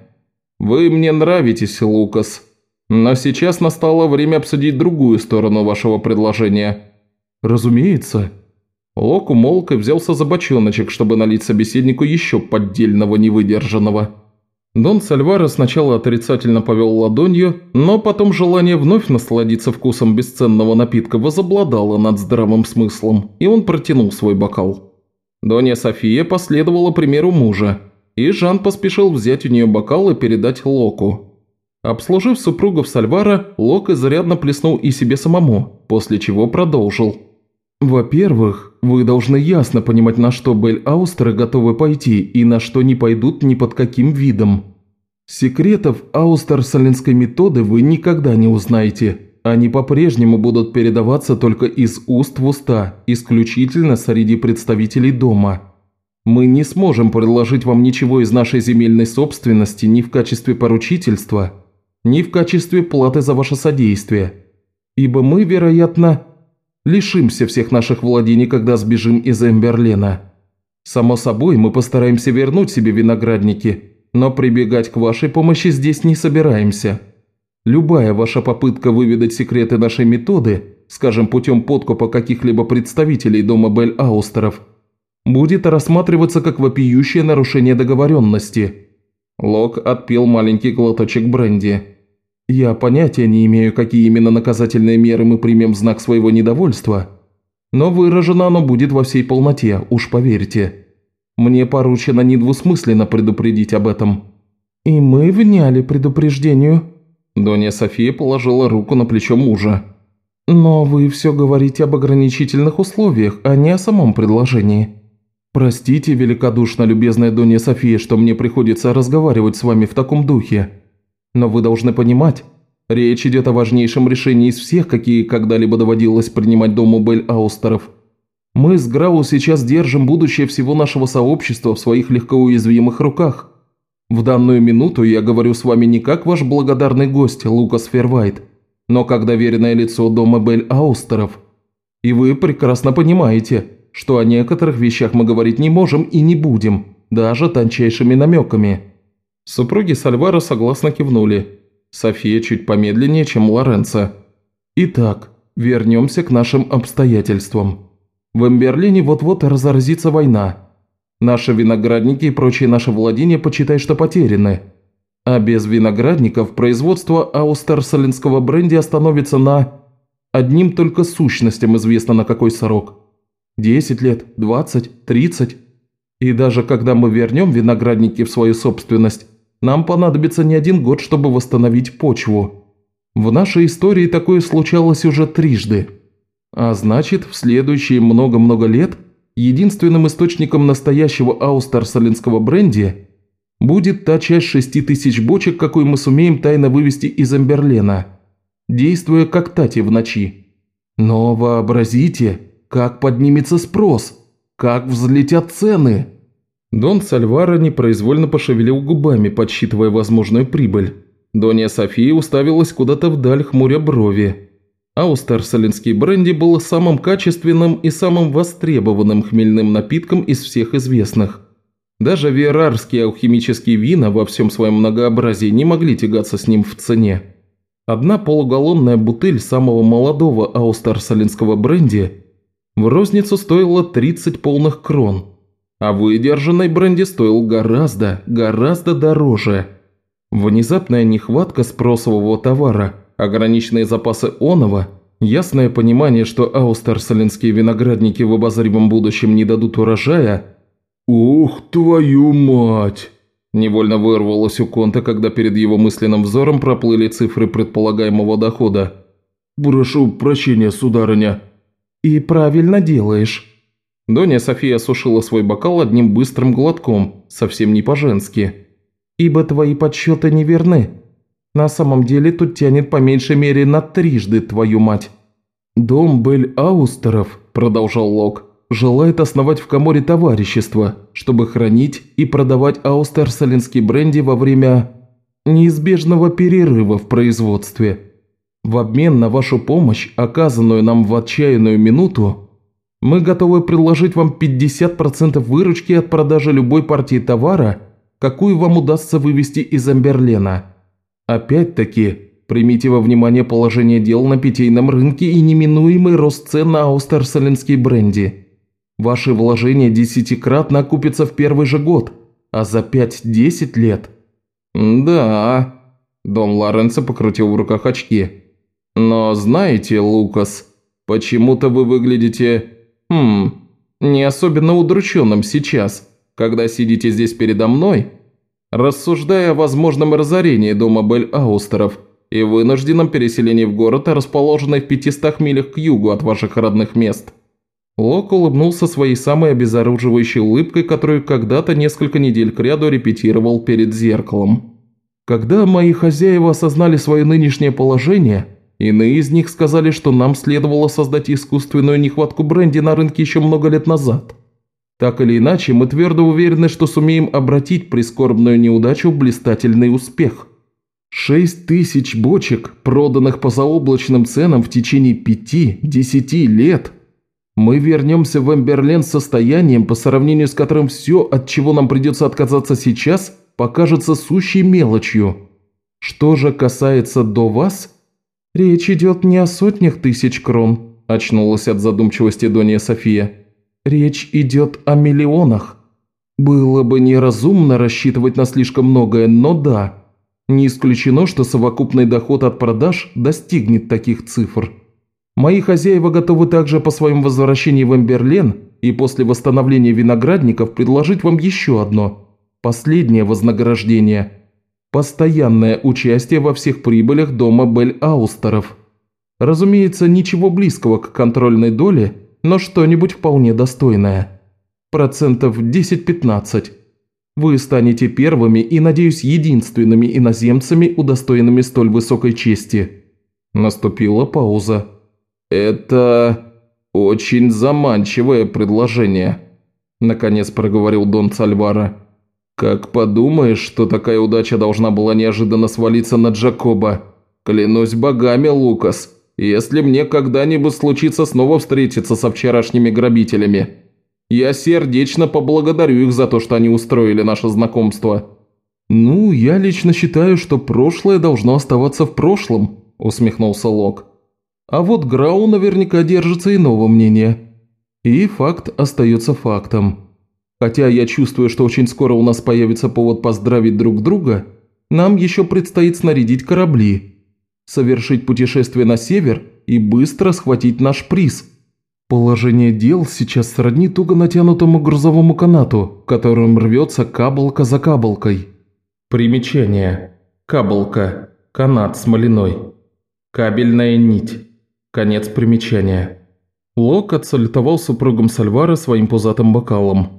Вы мне нравитесь, Лукас, но сейчас настало время обсудить другую сторону вашего предложения». «Разумеется». Лок умолк и взялся за бочоночек, чтобы налить собеседнику еще поддельного невыдержанного. Дон Сальваро сначала отрицательно повел ладонью, но потом желание вновь насладиться вкусом бесценного напитка возобладало над здравым смыслом, и он протянул свой бокал. Донья София последовала примеру мужа, и Жан поспешил взять у нее бокал и передать Локу. Обслужив супругов Сальвара, Лок изрядно плеснул и себе самому, после чего продолжил – во-первых, вы должны ясно понимать, на что Бель-Аустеры готовы пойти и на что не пойдут ни под каким видом. Секретов аустерсалинской методы вы никогда не узнаете. Они по-прежнему будут передаваться только из уст в уста, исключительно среди представителей дома. Мы не сможем предложить вам ничего из нашей земельной собственности ни в качестве поручительства, ни в качестве платы за ваше содействие. Ибо мы, вероятно, лишимся всех наших владений, когда сбежим из Эмберлена. Само собой, мы постараемся вернуть себе виноградники, но прибегать к вашей помощи здесь не собираемся. Любая ваша попытка выведать секреты нашей методы, скажем, путем подкупа каких-либо представителей дома Бель-Аустеров, будет рассматриваться как вопиющее нарушение договоренности». Лок отпил маленький глоточек бренди. Я понятия не имею, какие именно наказательные меры мы примем в знак своего недовольства, но выражено оно будет во всей полноте, уж поверьте. Мне поручено недвусмысленно предупредить об этом». «И мы вняли предупреждению». Донья София положила руку на плечо мужа. «Но вы все говорите об ограничительных условиях, а не о самом предложении». «Простите, великодушно, любезная Донья София, что мне приходится разговаривать с вами в таком духе. Но вы должны понимать, речь идет о важнейшем решении из всех, какие когда-либо доводилось принимать дому Бель-Аустеров. Мы с Грау сейчас держим будущее всего нашего сообщества в своих легко уязвимых руках. В данную минуту я говорю с вами не как ваш благодарный гость Лукас Фервайт, но как доверенное лицо дома Бель-Аустеров. И вы прекрасно понимаете, что о некоторых вещах мы говорить не можем и не будем, даже тончайшими намеками. Супруги Сальвара согласно кивнули. София чуть помедленнее, чем Лоренцо. Итак, вернемся к нашим обстоятельствам. В Эмберлине вот-вот разразится война. Наши виноградники и прочие наши владения почитай, что потеряны. А без виноградников производство аустерсалинского бренди остановится на... Одним только сущностям известно на какой срок. 10 лет, 20, 30. И даже когда мы вернем виноградники в свою собственность, нам понадобится не один год, чтобы восстановить почву. В нашей истории такое случалось уже трижды. А значит, в следующие много-много лет единственным источником настоящего аустерсалинского бренди будет та часть шести тысяч бочек, какой мы сумеем тайно вывести из Амберлена, действуя как тати в ночи. Но вообразите, как поднимется спрос, как взлетят цены. Дон Сальвара непроизвольно пошевелил губами, подсчитывая возможную прибыль. Донья София уставилась куда-то вдаль, хмуря брови. Аустерсалинский бренди был самым качественным и самым востребованным хмельным напитком из всех известных. Даже верарские алхимические вина во всем своем многообразии не могли тягаться с ним в цене. Одна полугаллонная бутыль самого молодого аустерсалинского бренди в розницу стоила 30 полных крон – а выдержанный бренди стоил гораздо, гораздо дороже. Внезапная нехватка спросового товара, ограниченные запасы оного, ясное понимание, что аустерсалинские виноградники в обозримом будущем не дадут урожая «Ух, твою мать!» Невольно вырвалось у Конта, когда перед его мысленным взором проплыли цифры предполагаемого дохода. «Прошу прощения, сударыня». «И правильно делаешь», Доня София осушила свой бокал одним быстрым глотком, совсем не по-женски. «Ибо твои подсчеты неверны. На самом деле тут тянет по меньшей мере на трижды твою мать». «Дом Бель Аустеров», – продолжал Лок, желает основать в Каморе товарищество, чтобы хранить и продавать аустерсалинский бренди во время неизбежного перерыва в производстве. В обмен на вашу помощь, оказанную нам в отчаянную минуту, мы готовы предложить вам 50% выручки от продажи любой партии товара, какую вам удастся вывести из Амберлена. Опять-таки, примите во внимание положение дел на питейном рынке и неминуемый рост цен на аустерсалинский бренди. Ваши вложения десятикратно окупятся в первый же год, а за 5-10 лет. Да, Дон Лоренцо покрутил в руках очки. Но знаете, Лукас, почему-то вы выглядите... Хм, не особенно удрученным сейчас, когда сидите здесь передо мной, рассуждая о возможном разорении дома Бель-Аустеров и вынужденном переселении в город, расположенный в 500 милях к югу от ваших родных мест. Лок улыбнулся своей самой обезоруживающей улыбкой, которую когда-то несколько недель кряду репетировал перед зеркалом. Когда мои хозяева осознали свое нынешнее положение, Иные из них сказали, что нам следовало создать искусственную нехватку бренди на рынке еще много лет назад. Так или иначе, мы твердо уверены, что сумеем обратить прискорбную неудачу в блистательный успех. Шесть тысяч бочек, проданных по заоблачным ценам в течение пяти-десяти лет. Мы вернемся в Эмберлен с состоянием, по сравнению с которым все, от чего нам придется отказаться сейчас, покажется сущей мелочью. Что же касается до вас – «Речь идет не о сотнях тысяч крон», – очнулась от задумчивости Донья София. «Речь идет о миллионах. Было бы неразумно рассчитывать на слишком многое, но да. Не исключено, что совокупный доход от продаж достигнет таких цифр. Мои хозяева готовы также по своему возвращении в Эмберлен и после восстановления виноградников предложить вам еще одно, последнее вознаграждение – Постоянное участие во всех прибылях дома Бель-Аустеров. Разумеется, ничего близкого к контрольной доле, но что-нибудь вполне достойное. Процентов 10-15. Вы станете первыми и, надеюсь, единственными иноземцами, удостоенными столь высокой чести. Наступила пауза. «Это очень заманчивое предложение», – наконец проговорил Дон Сальвара. «Как подумаешь, что такая удача должна была неожиданно свалиться на Джакоба. Клянусь богами, Лукас, если мне когда-нибудь случится снова встретиться со вчерашними грабителями, я сердечно поблагодарю их за то, что они устроили наше знакомство». «Ну, я лично считаю, что прошлое должно оставаться в прошлом», – усмехнулся Лок. «А вот Грау наверняка держится иного мнения. И факт остается фактом». Хотя я чувствую, что очень скоро у нас появится повод поздравить друг друга, нам еще предстоит снарядить корабли, совершить путешествие на север и быстро схватить наш приз. Положение дел сейчас сродни туго натянутому грузовому канату, которым рвется кабалка за кабалкой. Примечание. Кабалка. Канат смоляной. Кабельная нить. Конец примечания. Лок отсалютовал супругам Сальвара своим пузатым бокалом.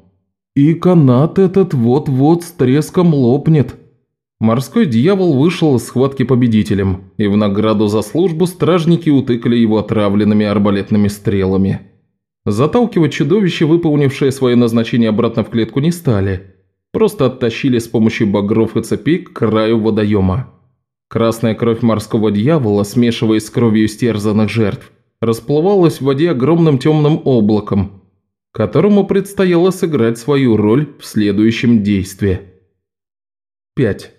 И канат этот вот-вот с треском лопнет. Морской дьявол вышел из схватки победителем, и в награду за службу стражники утыкали его отравленными арбалетными стрелами. Заталкивать чудовище, выполнившее свое назначение обратно в клетку, не стали. Просто оттащили с помощью багров и цепей к краю водоема. Красная кровь морского дьявола, смешиваясь с кровью стерзанных жертв, расплывалась в воде огромным темным облаком, которому предстояло сыграть свою роль в следующем действии. 5.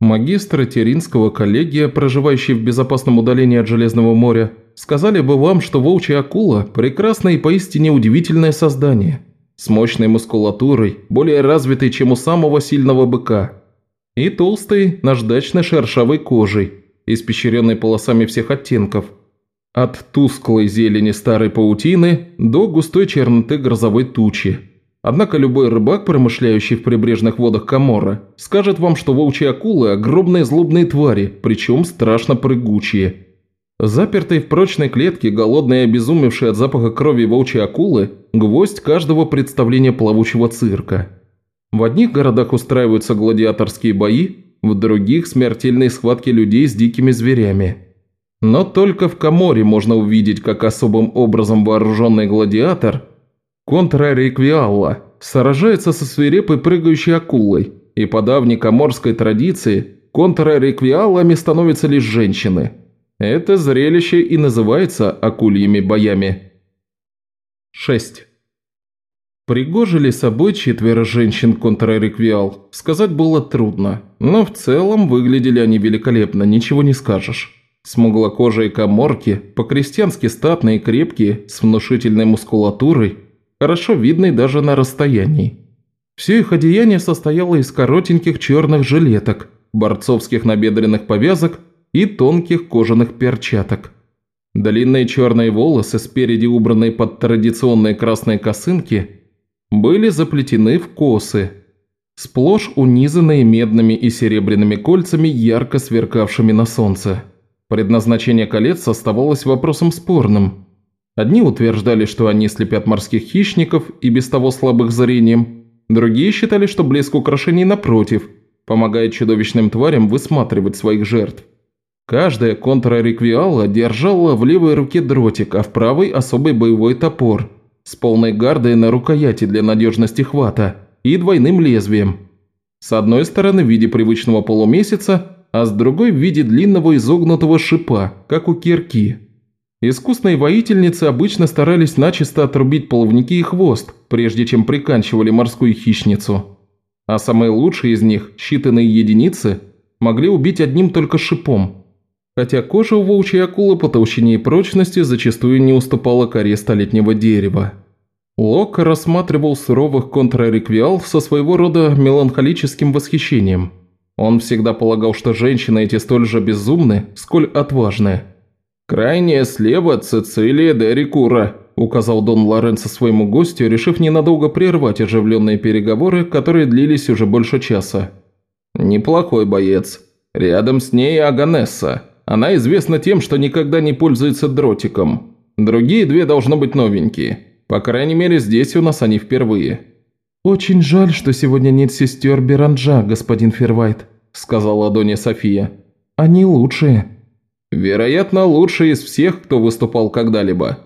Магистры Теринского коллегия, проживающие в безопасном удалении от Железного моря, сказали бы вам, что волчья акула – прекрасное и поистине удивительное создание, с мощной мускулатурой, более развитой, чем у самого сильного быка, и толстой наждачно-шершавой кожей, испещренной полосами всех оттенков – от тусклой зелени старой паутины до густой черноты грозовой тучи. Однако любой рыбак, промышляющий в прибрежных водах Камора, скажет вам, что волчьи акулы – огромные злобные твари, причем страшно прыгучие. Запертые в прочной клетке, голодные и обезумевшие от запаха крови волчьи акулы – гвоздь каждого представления плавучего цирка. В одних городах устраиваются гладиаторские бои, в других – смертельные схватки людей с дикими зверями – Но только в Каморе можно увидеть, как особым образом вооруженный гладиатор Контра Реквиалла сражается со свирепой прыгающей акулой, и по давней коморской традиции Контра Реквиаллами становятся лишь женщины. Это зрелище и называется акульями боями. 6. Пригожили собой четверо женщин контрреквиал, сказать было трудно, но в целом выглядели они великолепно, ничего не скажешь. Смуглокожие коморки, по-крестьянски статные и крепкие, с внушительной мускулатурой, хорошо видной даже на расстоянии. Все их одеяние состояло из коротеньких черных жилеток, борцовских набедренных повязок и тонких кожаных перчаток. Длинные черные волосы, спереди убранные под традиционные красные косынки, были заплетены в косы, сплошь унизанные медными и серебряными кольцами, ярко сверкавшими на солнце. Предназначение колец оставалось вопросом спорным. Одни утверждали, что они слепят морских хищников и без того слабых зрением, другие считали, что блеск украшений напротив помогает чудовищным тварям высматривать своих жертв. Каждая контрареквиала держала в левой руке дротик, а в правой особый боевой топор с полной гардой на рукояти для надежности хвата и двойным лезвием. С одной стороны в виде привычного полумесяца, а с другой в виде длинного изогнутого шипа, как у кирки. Искусные воительницы обычно старались начисто отрубить половники и хвост, прежде чем приканчивали морскую хищницу. А самые лучшие из них, считанные единицы, могли убить одним только шипом. Хотя кожа у волчьей акулы по толщине и прочности зачастую не уступала коре столетнего дерева. Лок рассматривал суровых контрареквиал со своего рода меланхолическим восхищением – он всегда полагал, что женщины эти столь же безумны, сколь отважны. «Крайняя слева Цицилия де Рикура», – указал Дон Лоренцо своему гостю, решив ненадолго прервать оживленные переговоры, которые длились уже больше часа. «Неплохой боец. Рядом с ней Аганесса. Она известна тем, что никогда не пользуется дротиком. Другие две должны быть новенькие. По крайней мере, здесь у нас они впервые». «Очень жаль, что сегодня нет сестер Беранджа, господин Фервайт», – сказала Донья София. «Они лучшие». «Вероятно, лучшие из всех, кто выступал когда-либо».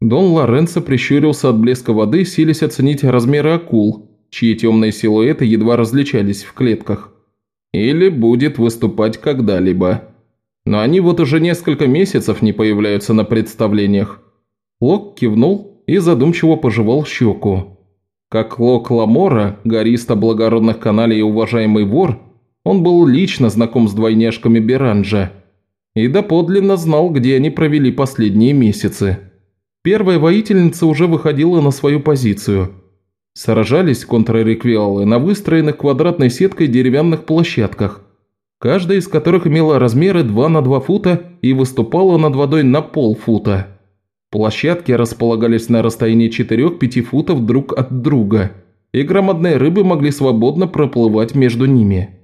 Дон Лоренцо прищурился от блеска воды, силясь оценить размеры акул, чьи темные силуэты едва различались в клетках. «Или будет выступать когда-либо. Но они вот уже несколько месяцев не появляются на представлениях». Лок кивнул и задумчиво пожевал щеку. Как Лок Ламора, гориста благородных каналей и уважаемый вор, он был лично знаком с двойняшками Беранджа и доподлинно знал, где они провели последние месяцы. Первая воительница уже выходила на свою позицию. Сражались контрреквиалы на выстроенных квадратной сеткой деревянных площадках, каждая из которых имела размеры 2 на 2 фута и выступала над водой на полфута. Площадки располагались на расстоянии 4-5 футов друг от друга, и громадные рыбы могли свободно проплывать между ними.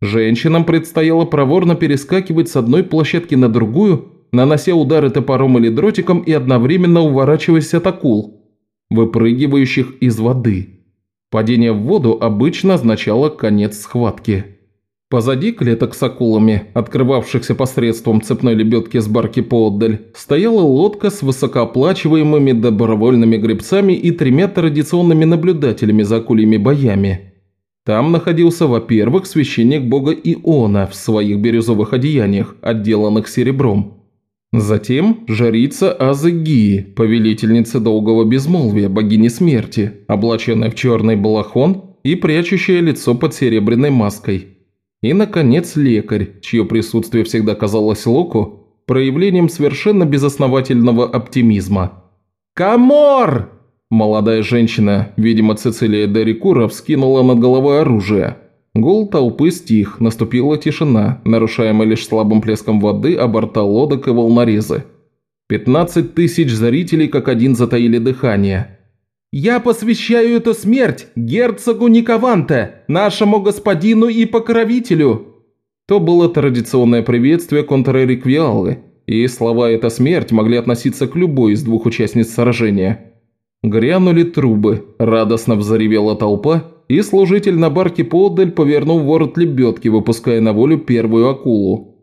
Женщинам предстояло проворно перескакивать с одной площадки на другую, нанося удары топором или дротиком и одновременно уворачиваясь от акул, выпрыгивающих из воды. Падение в воду обычно означало конец схватки. Позади клеток с акулами, открывавшихся посредством цепной лебедки с барки поотдаль, стояла лодка с высокооплачиваемыми добровольными гребцами и тремя традиционными наблюдателями за акульями боями. Там находился, во-первых, священник бога Иона в своих бирюзовых одеяниях, отделанных серебром. Затем жрица Азыгии, повелительница долгого безмолвия, богини смерти, облаченная в черный балахон и прячущая лицо под серебряной маской – и, наконец, лекарь, чье присутствие всегда казалось Локу проявлением совершенно безосновательного оптимизма. «Камор!» Молодая женщина, видимо, Цицилия Дерикура, вскинула над головой оружие. Гул толпы стих, наступила тишина, нарушаемая лишь слабым плеском воды о борта лодок и волнорезы. Пятнадцать тысяч зрителей как один затаили дыхание – «Я посвящаю эту смерть герцогу Никованте, нашему господину и покровителю!» То было традиционное приветствие контрреквиалы, и слова «эта смерть» могли относиться к любой из двух участниц сражения. Грянули трубы, радостно взоревела толпа, и служитель на барке поодаль повернул ворот лебедки, выпуская на волю первую акулу.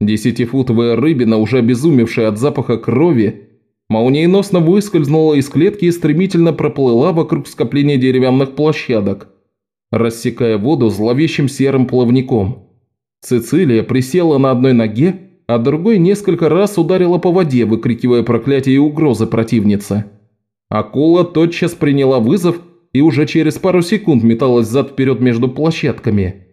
Десятифутовая рыбина, уже обезумевшая от запаха крови, молниеносно выскользнула из клетки и стремительно проплыла вокруг скопления деревянных площадок, рассекая воду зловещим серым плавником. Цицилия присела на одной ноге, а другой несколько раз ударила по воде, выкрикивая проклятие и угрозы противницы. Акула тотчас приняла вызов и уже через пару секунд металась зад-вперед между площадками,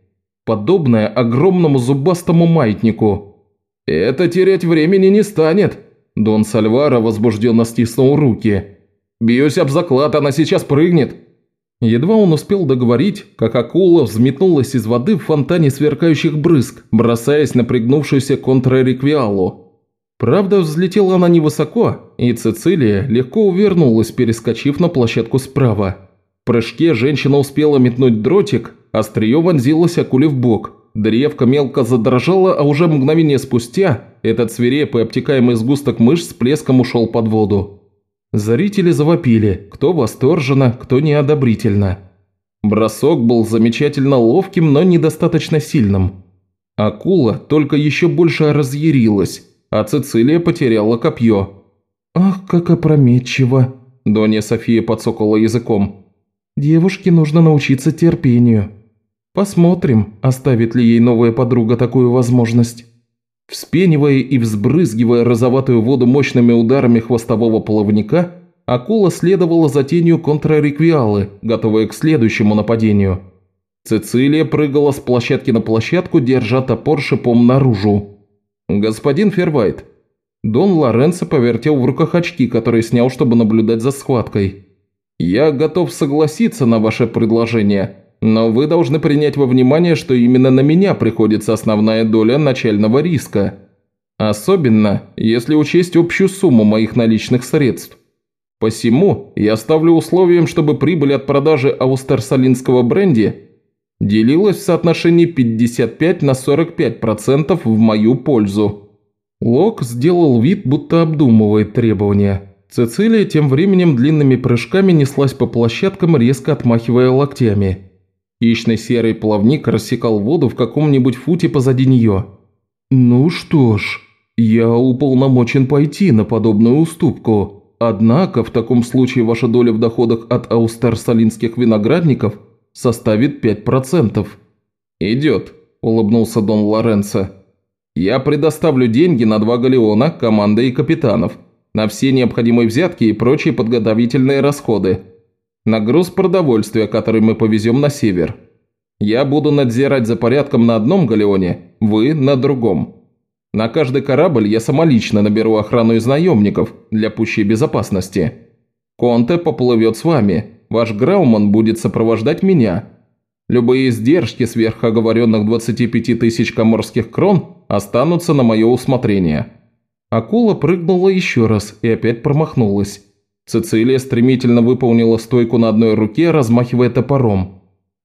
подобная огромному зубастому маятнику. «Это терять времени не станет», – Дон Сальвара возбужденно стиснул руки. «Бьюсь об заклад, она сейчас прыгнет». Едва он успел договорить, как акула взметнулась из воды в фонтане сверкающих брызг, бросаясь на пригнувшуюся контрареквиалу. Правда, взлетела она невысоко, и Цицилия легко увернулась, перескочив на площадку справа. В прыжке женщина успела метнуть дротик, острие вонзилось акуле в бок. Древко мелко задрожало, а уже мгновение спустя этот свирепый обтекаемый сгусток мышц с плеском ушел под воду. Зрители завопили, кто восторженно, кто неодобрительно. Бросок был замечательно ловким, но недостаточно сильным. Акула только еще больше разъярилась, а Цицилия потеряла копье. «Ах, как опрометчиво!» – Донья София подсокала языком. «Девушке нужно научиться терпению. Посмотрим, оставит ли ей новая подруга такую возможность». Вспенивая и взбрызгивая розоватую воду мощными ударами хвостового плавника, акула следовала за тенью контрареквиалы, готовая к следующему нападению. Цицилия прыгала с площадки на площадку, держа топор шипом наружу. «Господин Фервайт». Дон Лоренцо повертел в руках очки, которые снял, чтобы наблюдать за схваткой. «Я готов согласиться на ваше предложение, но вы должны принять во внимание, что именно на меня приходится основная доля начального риска. Особенно, если учесть общую сумму моих наличных средств. Посему я ставлю условием, чтобы прибыль от продажи аустерсалинского бренди делилась в соотношении 55 на 45% в мою пользу. Лок сделал вид, будто обдумывает требования. Цицилия тем временем длинными прыжками неслась по площадкам, резко отмахивая локтями. Хищный серый плавник рассекал воду в каком-нибудь футе позади нее. «Ну что ж, я уполномочен пойти на подобную уступку. Однако в таком случае ваша доля в доходах от аустерсалинских виноградников составит 5%. «Идет», – улыбнулся Дон Лоренцо. «Я предоставлю деньги на два галеона, команды и капитанов, на все необходимые взятки и прочие подготовительные расходы на груз продовольствия, который мы повезем на север. Я буду надзирать за порядком на одном галеоне, вы на другом. На каждый корабль я самолично наберу охрану из наемников для пущей безопасности. Конте поплывет с вами, ваш Грауман будет сопровождать меня. Любые издержки сверх оговоренных 25 тысяч коморских крон останутся на мое усмотрение». Акула прыгнула еще раз и опять промахнулась. Цицилия стремительно выполнила стойку на одной руке, размахивая топором.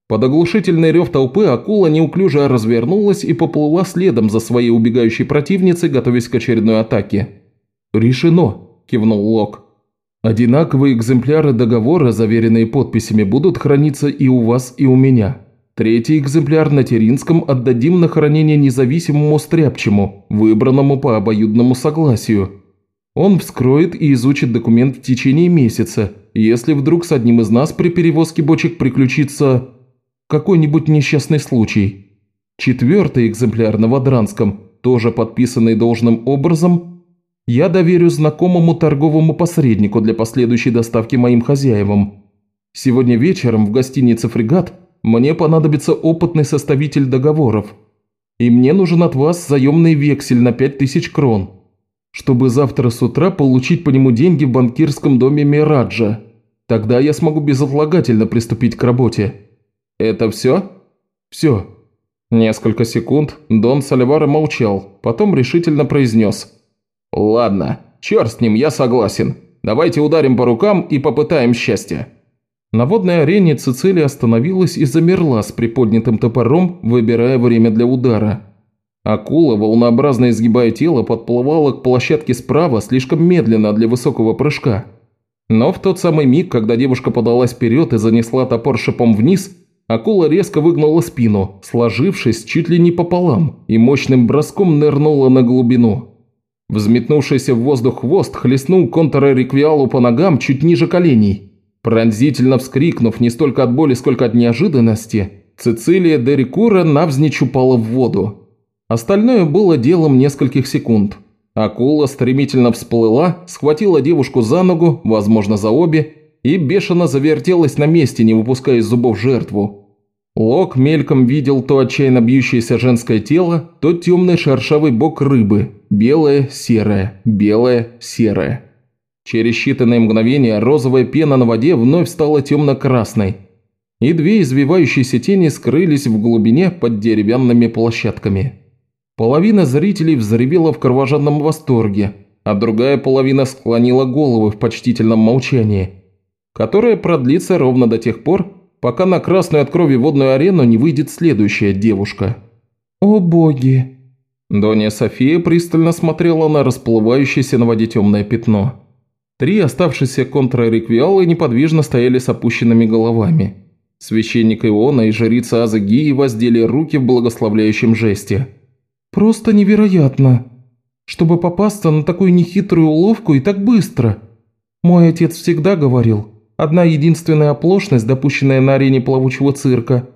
Под оглушительный рев толпы акула неуклюже развернулась и поплыла следом за своей убегающей противницей, готовясь к очередной атаке. «Решено!» – кивнул Лок. «Одинаковые экземпляры договора, заверенные подписями, будут храниться и у вас, и у меня. Третий экземпляр на Теринском отдадим на хранение независимому стряпчему, выбранному по обоюдному согласию». Он вскроет и изучит документ в течение месяца, если вдруг с одним из нас при перевозке бочек приключится какой-нибудь несчастный случай. Четвертый экземпляр на Вадранском, тоже подписанный должным образом, я доверю знакомому торговому посреднику для последующей доставки моим хозяевам. Сегодня вечером в гостинице «Фрегат» мне понадобится опытный составитель договоров. И мне нужен от вас заемный вексель на 5000 крон чтобы завтра с утра получить по нему деньги в банкирском доме Мираджа. Тогда я смогу безотлагательно приступить к работе. Это все? Все. Несколько секунд Дон Соливара молчал, потом решительно произнес. «Ладно, черт с ним, я согласен. Давайте ударим по рукам и попытаем счастье». На водной арене Цицилия остановилась и замерла с приподнятым топором, выбирая время для удара. Акула, волнообразно изгибая тело, подплывала к площадке справа слишком медленно для высокого прыжка. Но в тот самый миг, когда девушка подалась вперед и занесла топор шипом вниз, акула резко выгнула спину, сложившись чуть ли не пополам, и мощным броском нырнула на глубину. Взметнувшийся в воздух хвост хлестнул контра Реквиалу по ногам чуть ниже коленей. Пронзительно вскрикнув не столько от боли, сколько от неожиданности, Цицилия Дерикура навзничь упала в воду. Остальное было делом нескольких секунд. Акула стремительно всплыла, схватила девушку за ногу, возможно, за обе, и бешено завертелась на месте, не выпуская из зубов жертву. Лок мельком видел то отчаянно бьющееся женское тело, то темный шершавый бок рыбы, белое, серое, белое, серое. Через считанные мгновения розовая пена на воде вновь стала темно-красной, и две извивающиеся тени скрылись в глубине под деревянными площадками. Половина зрителей взревела в кровожадном восторге, а другая половина склонила головы в почтительном молчании, которое продлится ровно до тех пор, пока на красную от крови водную арену не выйдет следующая девушка. «О боги!» Донья София пристально смотрела на расплывающееся на воде темное пятно. Три оставшиеся контрреквиалы неподвижно стояли с опущенными головами. Священник Иона и жрица Азагии воздели руки в благословляющем жесте. «Просто невероятно! Чтобы попасться на такую нехитрую уловку и так быстро! Мой отец всегда говорил, одна единственная оплошность, допущенная на арене плавучего цирка,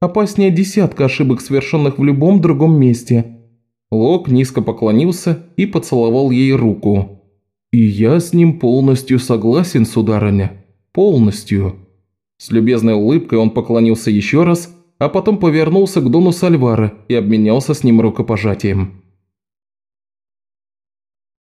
опаснее десятка ошибок, совершенных в любом другом месте». Лок низко поклонился и поцеловал ей руку. «И я с ним полностью согласен, сударыня. Полностью». С любезной улыбкой он поклонился еще раз, а потом повернулся к Дону Сальвара и обменялся с ним рукопожатием.